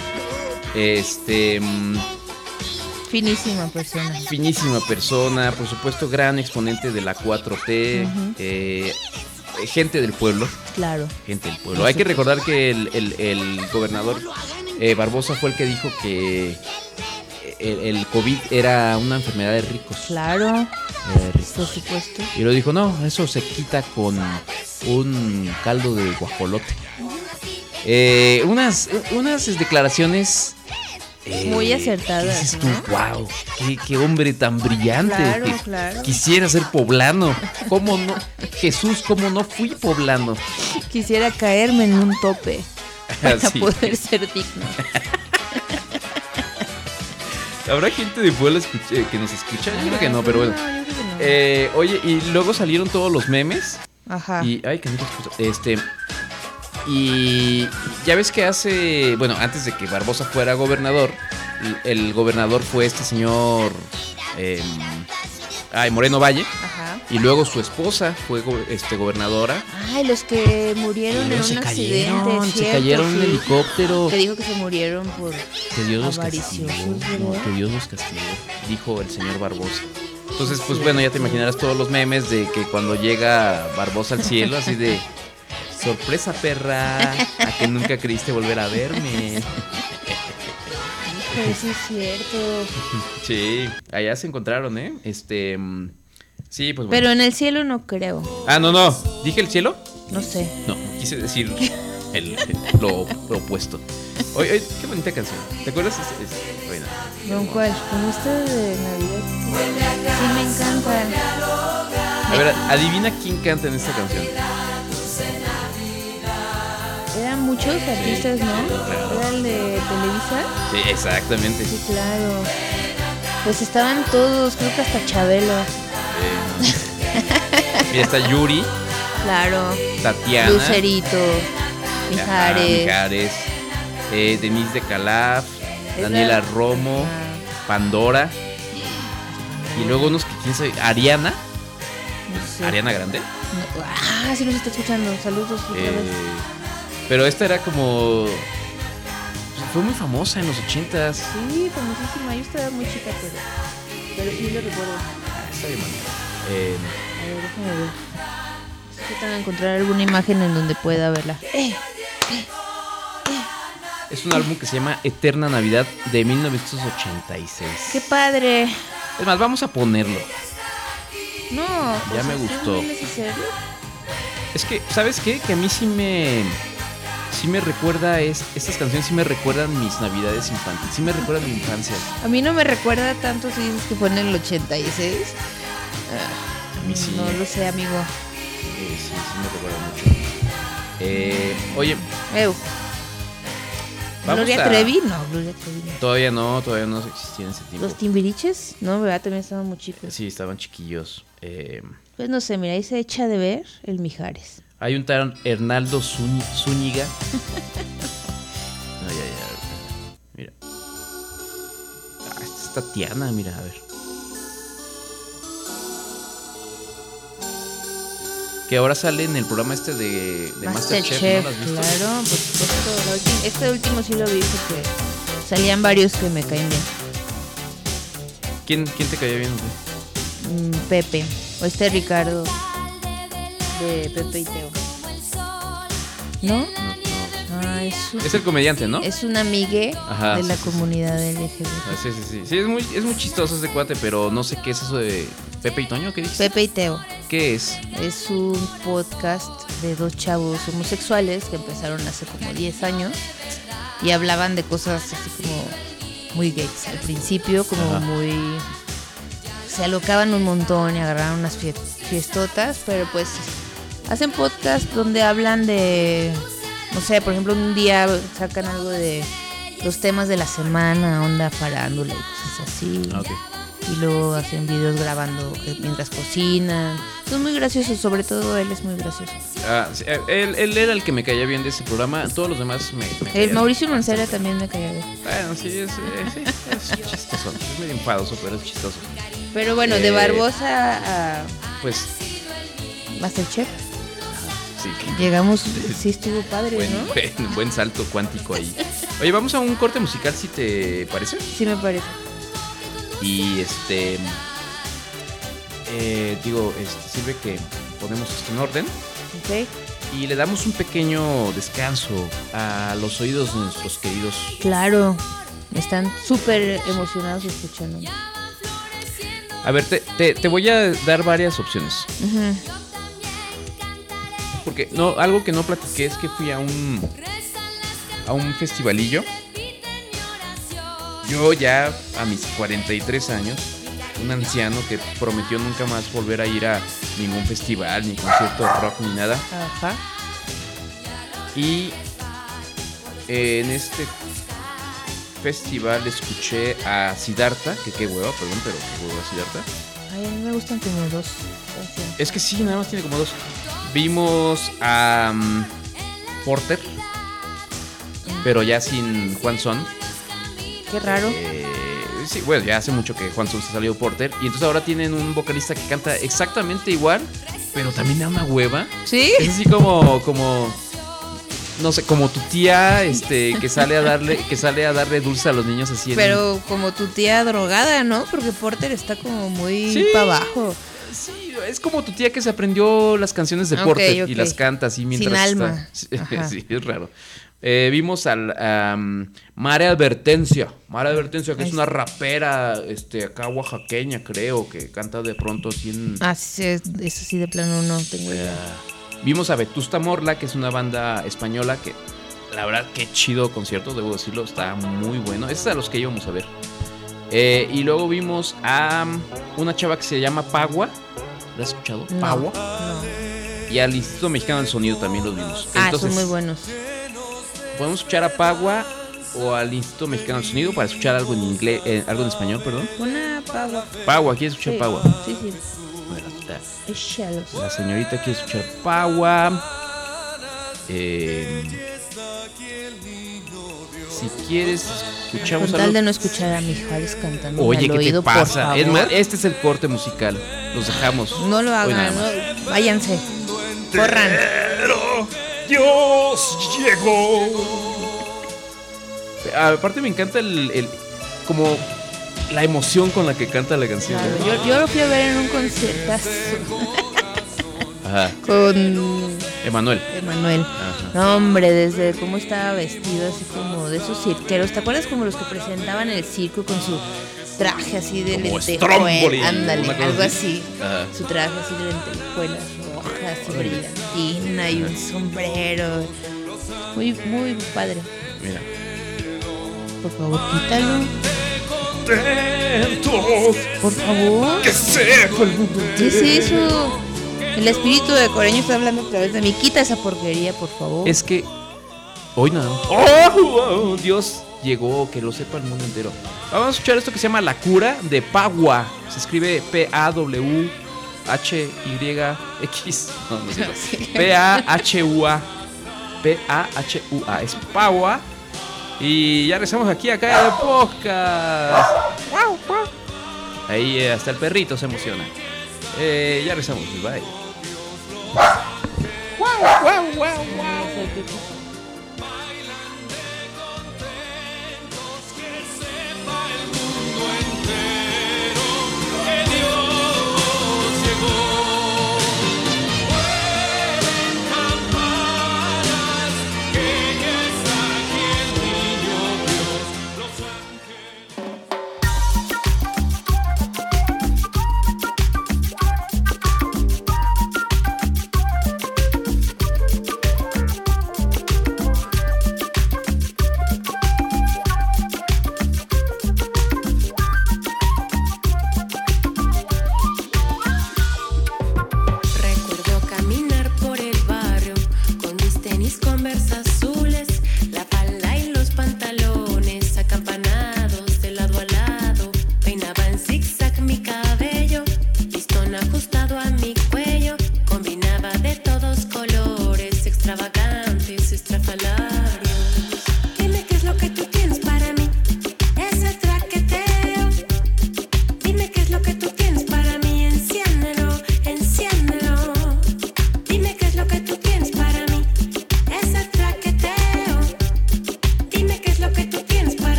Este. em, Finísima persona. finísima persona, por supuesto, gran exponente de la 4T. Ujú. eh, gente del pueblo. Claro. Gente del pueblo. Hay que recordar que el, el- el gobernador eh, Barbosa fue el que dijo que el, el COVID era una enfermedad de ricos. Claro. Ricos. Por supuesto. Y lo dijo, no, eso se quita con un caldo de guajolote. Eh, unas, unas declaraciones... eh, Muy acertadas, ¿qué dices tú? ¿no? wow, qué, qué hombre tan brillante. Claro, que claro. Quisiera ser poblano. ¿Cómo no? Jesús, ¿cómo no fui poblano? Quisiera caerme en un tope (laughs) para poder ser digno. (laughs) ¿Habrá gente de Puebla escuche- que nos escucha? Yo creo que no, pero bueno. Eh, oye, y luego salieron todos los memes. Ajá. Y, ay, que no te escucho. Este. Y ya ves que hace. Bueno, antes de que Barbosa fuera gobernador, el, el gobernador fue este señor. em, ay, Moreno Valle. Ajá. Y luego su esposa fue go- este, gobernadora. Ay, los que murieron en un se accidente. cayeron, se ¿cierto? cayeron en Sí. helicóptero. Que dijo que se murieron por Que Dios los castigó. que Dios los castigó, dijo el señor Barbosa. Entonces, pues bueno, ya te imaginarás todos los memes de que cuando llega Barbosa al cielo, así de sorpresa perra, a que nunca creíste volver a verme. Híjole, sí es cierto. Sí, allá se encontraron, ¿eh? Este, mm, sí, pues bueno. Pero en el cielo no creo. Ah, no, no, dije el cielo. No sé. No, quise decir el, lo, lo opuesto. Oye, oye, qué bonita canción. ¿Te acuerdas? Es, es- bueno. ¿Con cuál? ¿Con esta de Navidad? Sí, me encanta. A ver, adivina quién canta en esta canción. Eran muchos artistas, ¿no? Era el de Televisa. Sí, exactamente. Sí, claro. Pues estaban todos, creo que hasta Chabelo. Mira, está Yuri, Claro. Tatiana. Lucerito. Mijares. Mijares, eh, Denise de Calaf, Daniela la- Romo, Pandora. Y luego unos que quién sabe. Ariana. No sé. Ariana Grande. No- Ah, sí nos está escuchando. Saludos Eh, pero esta era como. pues, Fue muy famosa en los ochentas. Sí, famosísima. Yo estaba muy chica, pero, pero sí lo recuerdo. Mano. Eh, A ver, déjame ver. Encontrar alguna imagen en donde pueda verla. Eh, es un álbum que se llama Eterna Navidad de 1986. ¡Qué padre! Es más, vamos a ponerlo. No, Ya pues, me ¿es gustó. Es que, ¿sabes qué? Que a mí sí me. Sí me recuerda. Es, estas canciones sí me recuerdan mis navidades infantiles. Sí me recuerdan mi infancia. A mí no me recuerda tanto si dices que fue en el 86. Ah, A mí sí. No lo sé, amigo. Eh, sí, sí me recuerda mucho. Eh, oye, Eu. Vamos Gloria a- Trevi, no, Gloria Trevi. no. todavía no, todavía no existía en ese tiempo. Los timbiriches, no, ¿verdad? También estaban muy chicos. Sí, estaban chiquillos. Eh, Pues no sé, mira, ahí se echa de ver el Mijares. Hay un tal Hernaldo Zúñ- Zúñiga. No, ya, ya. Mira. Ah, esta es Tatiana, mira, a ver. Que ahora sale en el programa este de, de Masterchef, ¿no? ¿Lo has visto? claro, por supuesto. Este último sí lo vi porque salían varios que me caen bien. ¿Quién, quién te cayó bien? Mm, Pepe, o este Ricardo de Pepe y Teo. ¿No? Ah, es, un- Es el comediante, ¿no? es un amigue Ajá, de la sí, sí, sí. comunidad LGBT. Ah, sí, sí, sí. Sí, es muy, es muy chistoso ese cuate, pero no sé qué es eso de Pepe y Toño, ¿qué dices? Pepe y Teo. ¿Qué es? Es un podcast de dos chavos homosexuales que empezaron hace como 10 años y hablaban de cosas así como muy gays al principio, como Ajá. muy... Se alocaban un montón y agarraron unas fie- fiestotas, pero pues hacen podcast donde hablan de, no sé, por ejemplo, un día sacan algo de los temas de la semana, onda farándula y cosas así. Ah, ok. Y luego hacen videos grabando mientras cocinan. Son muy graciosos, sobre todo él es muy gracioso. Ah, sí, eh, él, él era el que me caía bien de ese programa. Todos los demás me. me El Mauricio Mancera también me caía bien. Bueno, sí, es, eh, sí, es chistoso. Es medio enfadoso, pero es chistoso. Pero bueno, de Eh, Barbosa a Pues, Masterchef, sí. llegamos, sí estuvo padre, Buen, ¿no? buen, buen salto cuántico ahí. Oye, vamos a un corte musical si te parece. Sí me parece. Y este. eh, digo, este, sirve que ponemos esto en orden. Ok. Y le damos un pequeño descanso a los oídos de nuestros queridos. Claro, están súper emocionados escuchando. A ver, te, te- te voy a dar varias opciones. Ujú. Porque no, algo que no platiqué es que fui a un. a un festivalillo. Yo ya a mis 43 años, un anciano que prometió nunca más volver a ir a ningún festival, ni concierto de rock, ni nada. Ajá. Y eh, en este festival escuché a Siddhartha, que qué hueva, perdón, pero qué hueva Siddhartha. Ay, a mí me gustan como dos. Es que sí, nada más tiene como dos. Vimos a mm, Porter, pero ya sin Juan Son. Qué raro. Eh, sí, bueno, ya hace mucho que Juan Sol se salió Porter. Y entonces ahora tienen un vocalista que canta exactamente igual, pero también da una hueva. ¿Sí? Es así como, como, no sé, como tu tía, este, que sale a darle, que sale a darle dulce a los niños así. en- Pero como tu tía drogada, ¿no? Porque Porter está como muy Sí. para abajo. Es como tu tía que se aprendió las canciones de Ok, Porter y las canta así mientras Sin está- alma. (laughs) Sí, Ajá. sí, es raro. Eh, vimos al am, Mare Advertencia. Mare Advertencia, que es una rapera este, acá oaxaqueña, creo, que canta de pronto así en. Ah, sí, es- eso sí, de plano no tengo idea. Vimos a Vetusta Morla, que es una banda española que, la verdad, qué chido concierto, debo decirlo, está muy bueno. Es a los que íbamos a ver. Eh, y luego vimos a um, una chava que se llama Pagua. ¿La has escuchado? No, Pagua. no. Y al Instituto Mexicano del Sonido también los vimos. Ah, Entonces, son muy buenos. podemos escuchar a Pagua o al Instituto Mexicano del Sonido para escuchar algo en inglés, eh, algo en español, perdón. Una pagua. Pagua, ¿quieres escuchar Sí, Pagua? Sí, sí. Bueno. Échalos. La señorita quiere escuchar Pagua. Eh, si quieres, escuchamos Con tal algo. de no escuchar a Mijares cantando Oye, al ¿qué te oído, por pasa? Es favor. más, este es el corte musical. Los dejamos. No lo hagan, no, váyanse. Corran. Dios llegó. Aparte me encanta el, el- como la emoción con la que canta la canción. Claro, yo, yo lo fui a ver en un conciertazo Ajá. con Emanuel. Emanuel. Ajá. No, hombre, desde cómo estaba vestido, así como de esos cirqueros. ¿Te acuerdas como los que presentaban en el circo con su traje así de Como lentejuela? Ándale, algo así. así. Ajá. Su traje así de lentejuelas rojas y brillantina y un sombrero. Muy, muy padre. Mira. Por favor, quítalo. Por favor. Que sepa el mundo ¿Qué es eso? El espíritu de Coreño está hablando a través de mí. Quita esa porquería, por favor. Es que hoy nada. ¡Oh! Dios llegó, que lo sepa el mundo entero. Vamos a escuchar esto que se llama La Cura de Pagua. Se escribe P-A-W. H-Y-X. No, no cierto. (laughs) P-A-H-U-A. P-A-H-U-A. Es Pagua. Y ya regresamos aquí acá de podcast. Ahí eh, hasta el perrito se emociona. Eh, ya regresamos, bye. Wow, wow, wow, wow.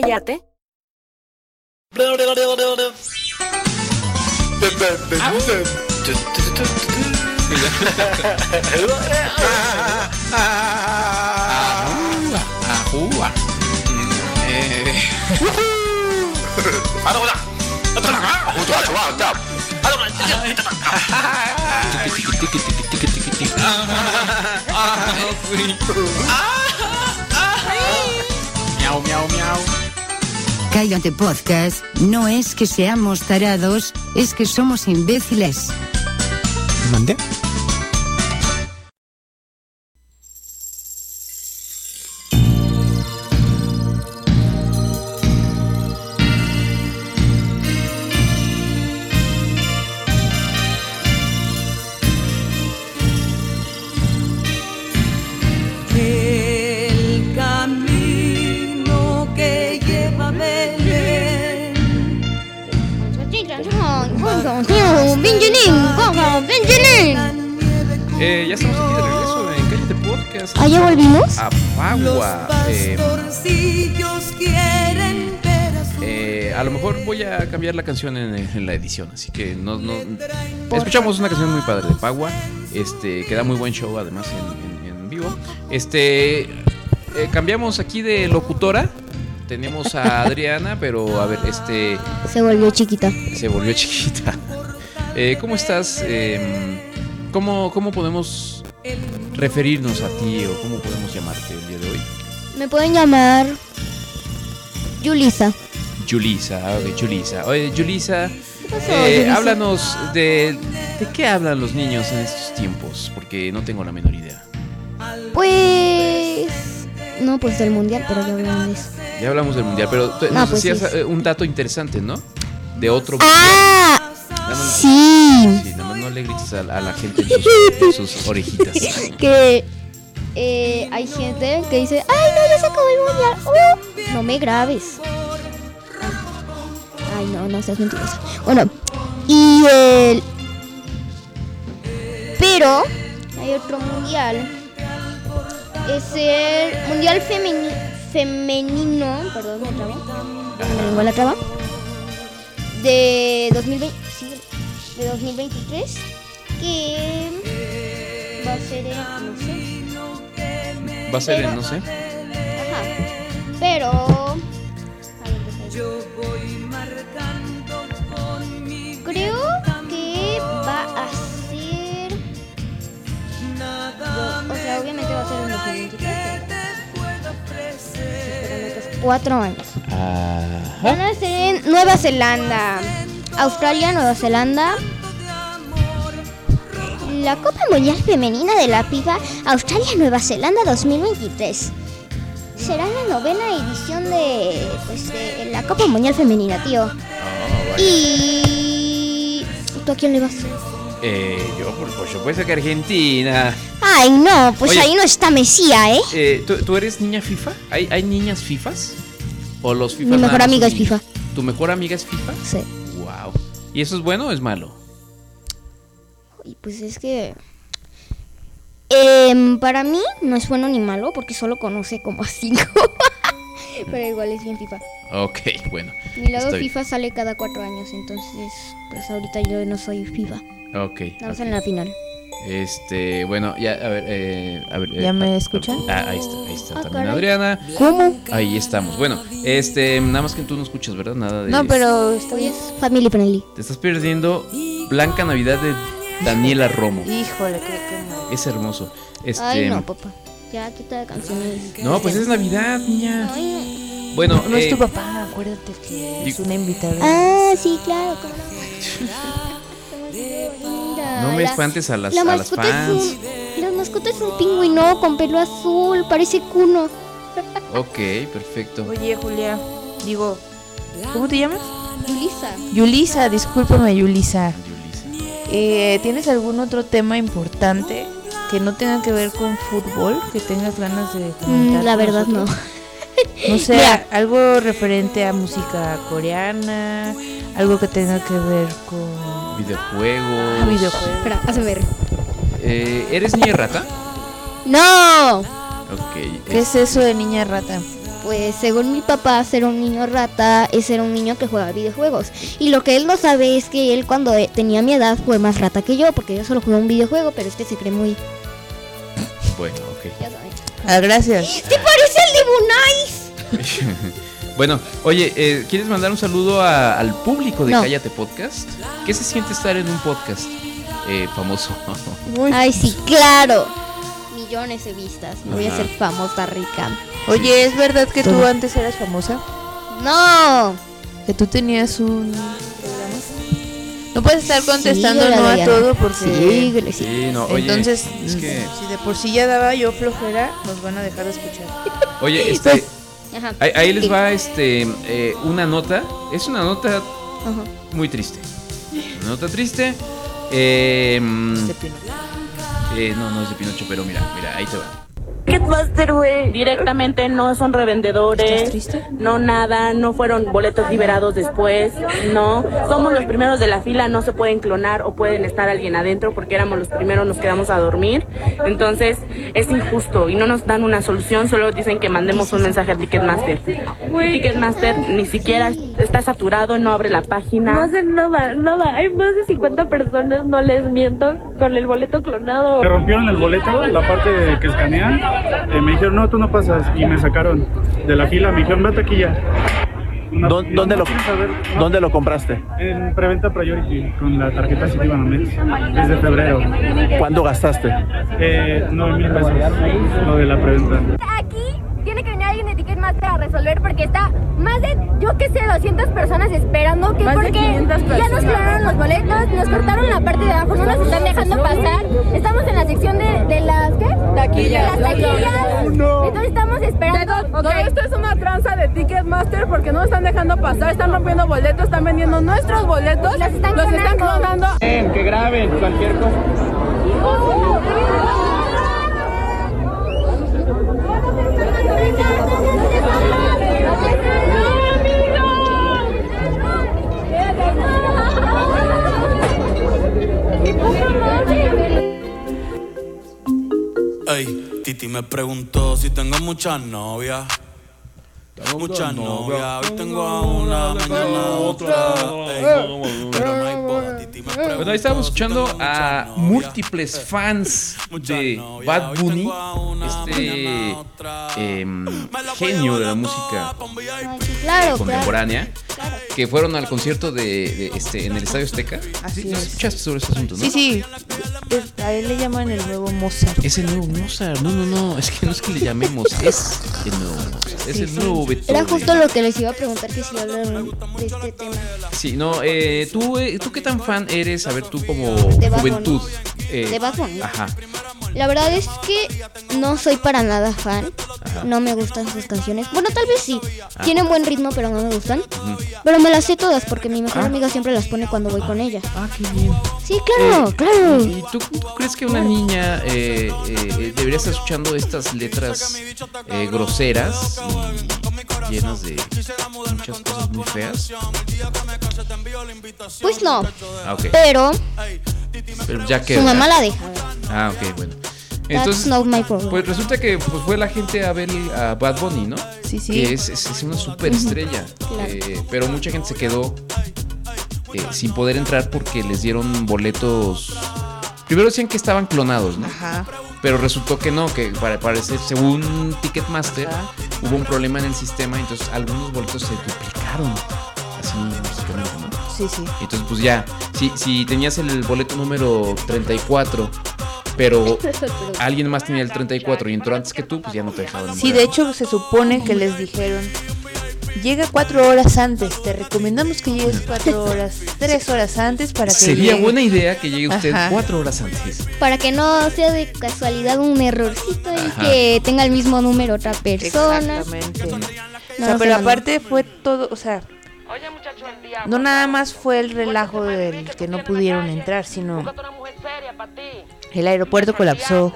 Cállate. Meow, meow, meow. Cállate Podcast no es que seamos tarados, es que somos imbéciles. Cambiar la canción en, en la edición, así que no, no. Escuchamos una canción muy padre de Pagua, este, que da muy buen show además en, en- en vivo. Este, eh, cambiamos aquí de locutora. Tenemos a Adriana, pero a ver, este, Se volvió chiquita. se volvió chiquita. Eh, ¿Cómo estás? Em, ¿cómo, ¿Cómo podemos referirnos a ti o cómo podemos llamarte el día de hoy? Me pueden llamar Yulisa. Julisa, ok, Julisa. Oye, Julisa, eh, Yulisa? háblanos de, de qué hablan los niños en estos tiempos, porque no tengo la menor idea. Pues. No, pues del mundial, pero ya hablamos de eso. Ya hablamos del mundial, pero tú No, nos pues decías sí. eh, un dato interesante, ¿no? De otro ¡Ah! Sí. Sí, nada más no le grites a, a la gente en sus, en sus (laughs) orejitas. que eh, hay gente que dice, ay no, ya se acabó el mundial. Uh, no me grabes. Ay no, no seas mentirosa. Bueno, y el... Pero hay otro mundial. Es el mundial femeni- femenino, perdón, me trabo. Me la traba. De 2020, sí, de 2023 que va a ser en, no sé. Va a ser, en, Pero- no sé. Ajá. Pero. a ver, va a ser en 2023. pero en otros cuatro años. Van a ser en Nueva Zelanda, Australia, Nueva Zelanda. La Copa Mundial Femenina de la FIFA Australia-Nueva Zelanda 2023. Será la novena edición de, pues, de la Copa Mundial Femenina, tío. Y... ¿Tú a quién le vas? Eh, yo, por, por supuesto que Argentina. Ay, no, pues Oye. ahí no está Mesía, ¿eh? Eh, ¿tú, tú eres niña FIFA? ¿Hay, ¿Hay niñas FIFAs? ¿O los FIFAs Mi mejor amiga es? FIFA. ¿Tu mejor amiga es FIFA? Sí. Wow. ¿Y eso es bueno o es malo? Y pues es que... em, para mí no es bueno ni malo porque solo conoce como a cinco. (laughs) Pero igual es bien FIFA. Ok, bueno. Mi lado Estoy- FIFA sale cada cuatro años, entonces pues ahorita yo no soy FIFA. Ok. Estamos ok. en la final. Este, bueno, ya, a ver, eh, a ver. eh, ¿Ya me ah, escuchan? Ah, ahí está, ahí está Ah, también caray. Adriana. ¿Cómo? Ahí estamos. Bueno, este, nada más que tú no escuchas, ¿verdad? Nada de. No, pero estoy es family friendly. Te estás perdiendo Blanca Navidad de Daniela Romo. Híjole, qué, qué mal. Es hermoso. Este, Ay, no, papá. Ya quita canciones. No, pues es Navidad, niña. Ay, Bueno, no, no es eh, tu papá, acuérdate que es una invitada. Ah, sí, claro, cómo no. (laughs) No me espantes a las, la a las es fans. un- La mascota es un pingüino con pelo azul, parece cuno. (laughs) Ok, perfecto. Oye, Julia, digo, ¿cómo te llamas? Yulisa. Yulisa, discúlpame, Yulisa. Eh, ¿Tienes algún otro tema importante que no tenga que ver con fútbol? Que tengas ganas de comentar? Mm, la con verdad, nosotros? (laughs) No sé, Mira. algo referente a música coreana, algo que tenga que ver con Videojuegos. Ah, videojuegos. Espera, hazme ver. Eh, ¿Eres niña rata? ¡No! Ok. ¿Qué es eso de niña rata? Pues según mi papá, ser un niño rata es ser un niño que juega videojuegos. Y lo que él no sabe es que él cuando eh, tenía mi edad fue más rata que yo, porque yo solo jugué un videojuego, pero este se cree muy... Bueno, ok. Ah, gracias. ¡Te parece el Libunais! (laughs) bueno, oye, eh, ¿quieres mandar un saludo a- al público de No. Cállate Podcast? ¿Qué se siente estar en un podcast eh, famoso? (laughs) Ay, sí, claro. Millones de vistas. Voy a Ajá. ser famosa rica. Oye, ¿es verdad que tú antes eras famosa? No. Que tú tenías un programa. No puedes estar contestando Sí, no a todo porque... Síguele, sí. Sí, no, oye, Entonces, es que- si de por sí ya daba yo flojera, nos van a dejar de escuchar. (laughs) Oye, este, Ajá. ahí, ahí les va este eh, una nota. Es una nota Ajá. muy triste. Una nota triste. Eh, mm, eh, no, no es de Pinocho, pero mira, mira, ahí te va. Ticketmaster, güey. Directamente no son revendedores. No nada, no fueron boletos liberados después. No. Somos los primeros de la fila, no se pueden clonar o pueden estar alguien adentro porque éramos los primeros, nos quedamos a dormir. Entonces es injusto y no nos dan una solución, solo dicen que mandemos un mensaje a Ticketmaster. Ticketmaster ni siquiera está saturado, no abre la página. No hacen nada, nada. Hay más de 50 personas, no les miento, con el boleto clonado. Me rompieron el boleto, la parte de que escanean. Eh, me dijeron, no, tú no pasas. Y me sacaron de la fila. Me dijeron, ve a taquilla. ¿Dó- ¿Dónde lo, ¿Dónde lo compraste? En preventa Priority con la tarjeta Citibanamex desde febrero. ¿Cuándo gastaste? Eh, 9 mil pesos lo de la preventa. Aquí alguien de Ticketmaster a resolver porque está más de, yo que sé, 200 personas esperando que Más de porque 500 ya nos clonaron los boletos, nos cortaron la parte de abajo, no nos están dejando pasar. Estamos en la sección de, de las, ¿qué? Taquillas. De las taquillas. Entonces estamos esperando. Ok, esto es una tranza de Ticketmaster porque no están dejando pasar, están rompiendo boletos, están vendiendo nuestros boletos, los están, clonando. Que graben cualquier cosa. Ey, Titi me preguntó si tengo muchas novias. Muchas novias, hoy tengo a una, mañana a otra. Ey, pero no hay boda, Titi me preguntó. Bueno, ahí estábamos escuchando a múltiples fans de Bad Bunny, este em, genio de la música Claro, contemporánea, que fueron al concierto de, de, este en el Estadio Azteca. Así ¿Sí, es. ¿Escuchaste sobre ese asunto, no? Sí, sí. Es- A él le llaman el nuevo Mozart. Es el nuevo Mozart. No, no, no. Es que no es que le llamemos. (laughs) Es el nuevo Mozart. Es el nuevo Beethoven. Era justo lo que les iba a preguntar que si hablaron de este tema. Sí, no. Eh, ¿tú, eh, ¿Tú qué tan fan eres? A ver, tú como De juventud. Eh, De Bunny. Ajá. La verdad es que no soy para nada fan. Ajá. No me gustan sus canciones. Bueno, tal vez sí. Ah. Tienen buen ritmo, pero no me gustan. Pero me las sé todas porque mi mejor Ah. amiga siempre las pone cuando voy con ella. Ah, qué bien. Sí, claro, Eh, claro. ¿Y tú, tú crees que una niña eh, eh, debería estar escuchando estas letras eh, groseras y llenas de muchas cosas muy feas? Pues no. Ah, ok. Pero Pero ya que. su mamá la deja. Ah, ok, bueno. That's Entonces, not my problem. pues resulta que pues, fue la gente a ver a Bad Bunny, ¿no? Sí, sí. Que es, es- es una superestrella. Claro. Eh, pero mucha gente se quedó eh, sin poder entrar porque les dieron boletos. Primero decían que estaban clonados, ¿no? Ajá. Pero resultó que no, que para parecer, según Ticketmaster, hubo un problema en el sistema, entonces algunos boletos se duplicaron. Así, básicamente, ¿no? Sí, sí. Entonces, pues ya, si, si tenías el boleto número 34, (laughs) pero alguien más tenía el 34 y entró antes que tú, pues ya no te dejaban. Sí, de hecho se supone que les dijeron, llega cuatro horas antes, te recomendamos que llegues cuatro (laughs) horas, tres horas antes para que Sería llegue". buena idea que llegue usted Ajá. cuatro horas antes. Para que no sea de casualidad un errorcito y Ajá. que tenga el mismo número otra persona. Exactamente. No, o sea, no pero aparte fue todo, o sea, no nada más fue el relajo del que no pudieron entrar, sino el aeropuerto colapsó,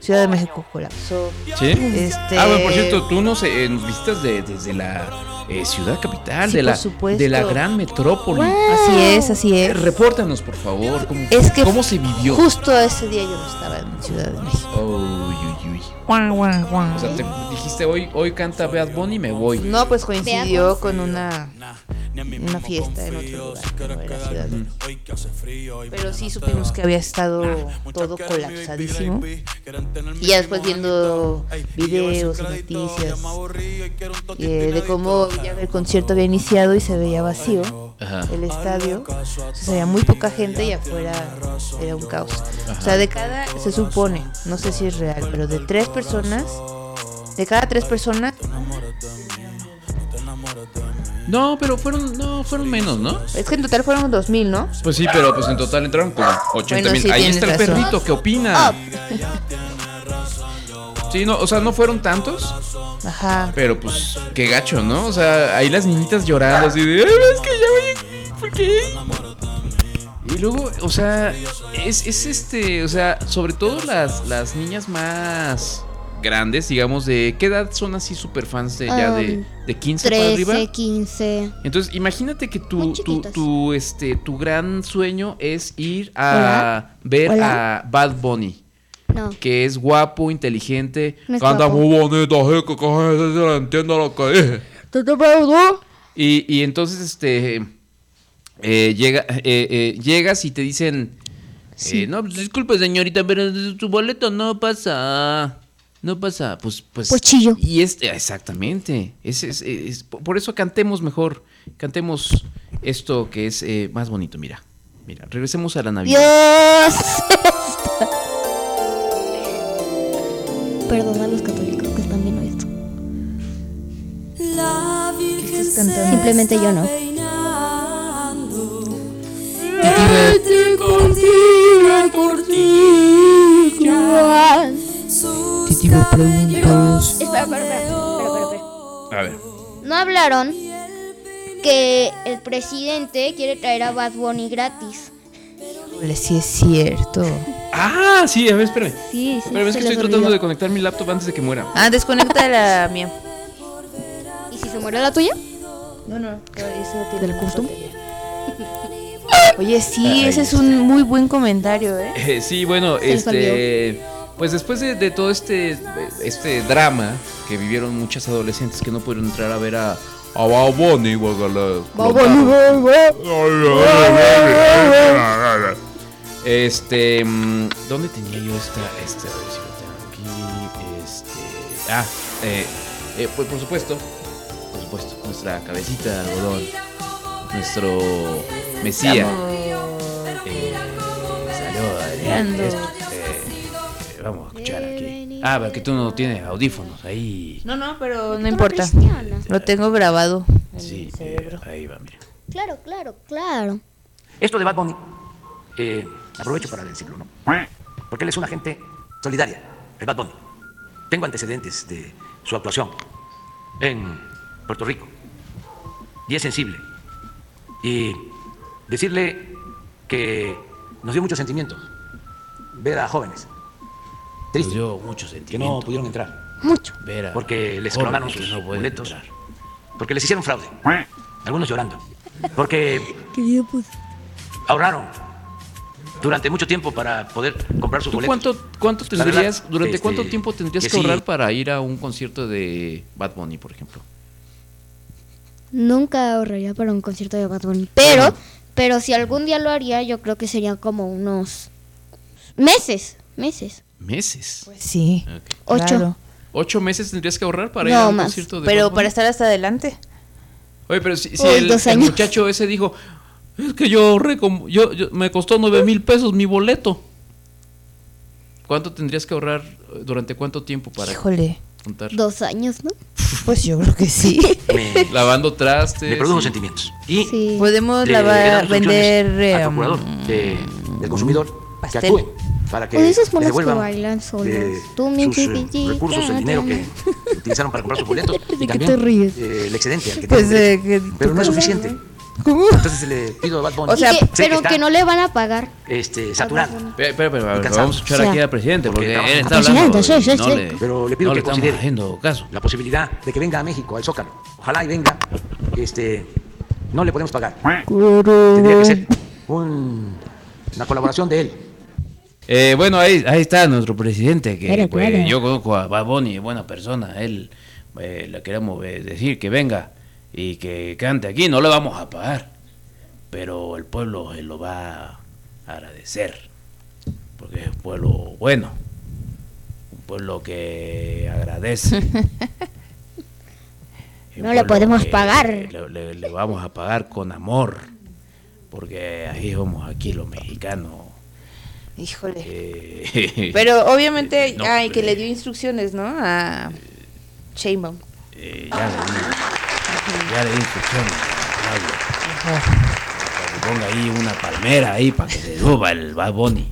Ciudad de México colapsó. ¿Sí? Este- Ah, bueno, por cierto, tú nos, eh, nos visitas de- desde la eh, ciudad capital, Sí, de, la, supuesto. de la gran metrópoli. Así es, así Eh, es. Repórtanos, por favor, cómo, Es que cómo se vivió. Justo ese día yo no estaba en Ciudad de México. Uy, uy, uy. Guau, guau, guau. O sea, te dijiste hoy, hoy canta Bad Bunny, me voy. No, pues coincidió con una, una fiesta en otro lugar, no era Ciudad México. Pero sí supimos que había estado todo colapsadísimo. Y ya después viendo videos y noticias eh, de cómo ya el concierto había iniciado y se veía vacío Ajá. el estadio. O sea, había muy poca gente y afuera era un caos. O sea, de cada, se supone, no sé si es real, pero de tres personas, de cada tres personas, No, pero fueron, no, fueron menos, ¿no? es que en total fueron 2000, ¿no? Pues sí, pero pues en total entraron como 80 Bueno, mil. sí, Ahí está el perrito, ¿qué opina? Sí, no, o sea, no fueron tantos, Ajá. pero pues qué gacho, ¿no? O sea, ahí las niñitas llorando así de, "Ay, es que ya voy, ¿por qué? Y luego, o sea, es, es este, o sea, sobre todo las, las niñas más grandes, digamos, de qué edad son así super fans de ya de, Um, de 15 para 13, arriba. 15. Entonces, imagínate que tu, tu, tu, este, tu gran sueño es ir a Hola. ver Hola. a Bad Bunny. No. Que es guapo, inteligente, No canta guapo. muy bonito, que coge, entiende lo que dije. ¿Tú te preguntó? Y, y entonces, este, eh, llega, eh, eh, llegas y te dicen, Sí. no, pues, disculpe señorita, pero tu boleto no pasa. No pasa, pues, pues. Pues chillo. Y este, exactamente. Es, es- es- por eso cantemos mejor. Cantemos esto que es más bonito. Mira, mira, regresemos a la Navidad. Dios. Perdona a los católicos que están viendo esto. ¿Qué estás cantando? Simplemente yo no. preguntas. Espera, espera, espera, espera. A ver. No hablaron que el presidente quiere traer a Bad Bunny gratis. Híjole, sí es cierto. Ah, sí, a ver, espérame. Sí, sí. Espérame, es que estoy tratando de conectar mi laptop antes de que muera. Ah, desconecta la mía. ¿Y si se muere la tuya? No, no. ¿Del custom? Oye, sí, Ay, ese es un muy buen comentario, ¿eh? Eh, sí, bueno, Se este. Pues después de, de todo este, este drama que vivieron muchas adolescentes que no pudieron entrar a ver a, a Bad Bunny, guacala, Este. mm, ¿Dónde tenía yo esta? esta a ver si lo tengo aquí. Este. Ah, eh, eh, pues por supuesto. Por supuesto. Nuestra cabecita de algodón. Nuestro Mesías. Eh, saludos. Esto, eh, vamos a escuchar aquí. Ah, porque tú no tienes audífonos ahí. No, no, pero no importa. Lo tengo grabado. Sí, eh, ahí va, mira. Claro, claro, claro. Esto de Bad Bunny, eh, aprovecho para decirlo, ¿no? Porque él es una gente solidaria, el Bad Bunny. Tengo antecedentes de su actuación en Puerto Rico y es sensible. Y decirle que nos dio mucho sentimiento ver a jóvenes tristes dio mucho que no pudieron entrar Mucho. Ver a porque les clonaron sus no boletos, entrar. porque les hicieron fraude, algunos llorando, (laughs) porque ¿Qué video pues? ahorraron durante mucho tiempo para poder comprar sus ¿Tú boletos. cuánto, cuánto verdad, tendrías, durante este, cuánto tiempo tendrías que, que sí. ahorrar para ir a un concierto de Bad Bunny, por ejemplo? Nunca ahorraría para un concierto de Bad Bunny. Pero, pero si algún día lo haría, yo creo que sería como unos meses. Meses. Meses. Pues sí. Ocho. Claro. ¿Ocho meses tendrías que ahorrar para ir a un más. concierto de Pero Bad Bunny? para estar hasta adelante. Oye, pero si, si Uy, el, muchacho ese dijo, es que yo ahorré como, yo, yo- me costó nueve mil pesos mi boleto. ¿Cuánto tendrías que ahorrar eh, durante cuánto tiempo para Híjole. juntar? Dos años, ¿no? Pues yo creo que sí. Me, (laughs) Lavando trastes. me produjo y- sentimientos. Y Sí. Podemos lavar, vender. al eh, procurador de- del consumidor que actúe para que de esos monos que bailan solos. eh, Tú, mi sus eh, recursos, el dinero que (laughs) utilizaron para comprar sus boletos ¿De y qué también te ríes? eh, el excedente al que Pues eh, que Pero no es suficiente Entonces le pido a Bad Bunny. Sé que pero que no le van a pagar. este, saturado. Pero, pero, pero, pero cansado. vamos a escuchar O sea, aquí al presidente, porque trabaja él está hablando. Sí, sí, no sí. le, Pero le pido no que le estamos considere haciendo caso. la posibilidad de que venga a México, al Zócalo. Ojalá y venga. Este, no le podemos pagar. Tendría que ser un- una colaboración de él. Eh, bueno, ahí, ahí está nuestro presidente, que pues, claro. yo conozco a Bad Bunny, buena persona. Él eh, le queremos eh, decir que venga y que cante aquí. No le vamos a pagar, pero el pueblo eh, lo va a agradecer, porque es un pueblo bueno, un pueblo que agradece. (laughs) No le podemos pagar. Le, le- le vamos a pagar con amor, porque así somos aquí los mexicanos. Híjole. Eh, (laughs) Pero obviamente, no, ay, que le dio instrucciones, ¿no? A Sheinbaum. eh, ya ya le di instrucciones para que ponga ahí una palmera ahí para que se suba el Bad Bunny.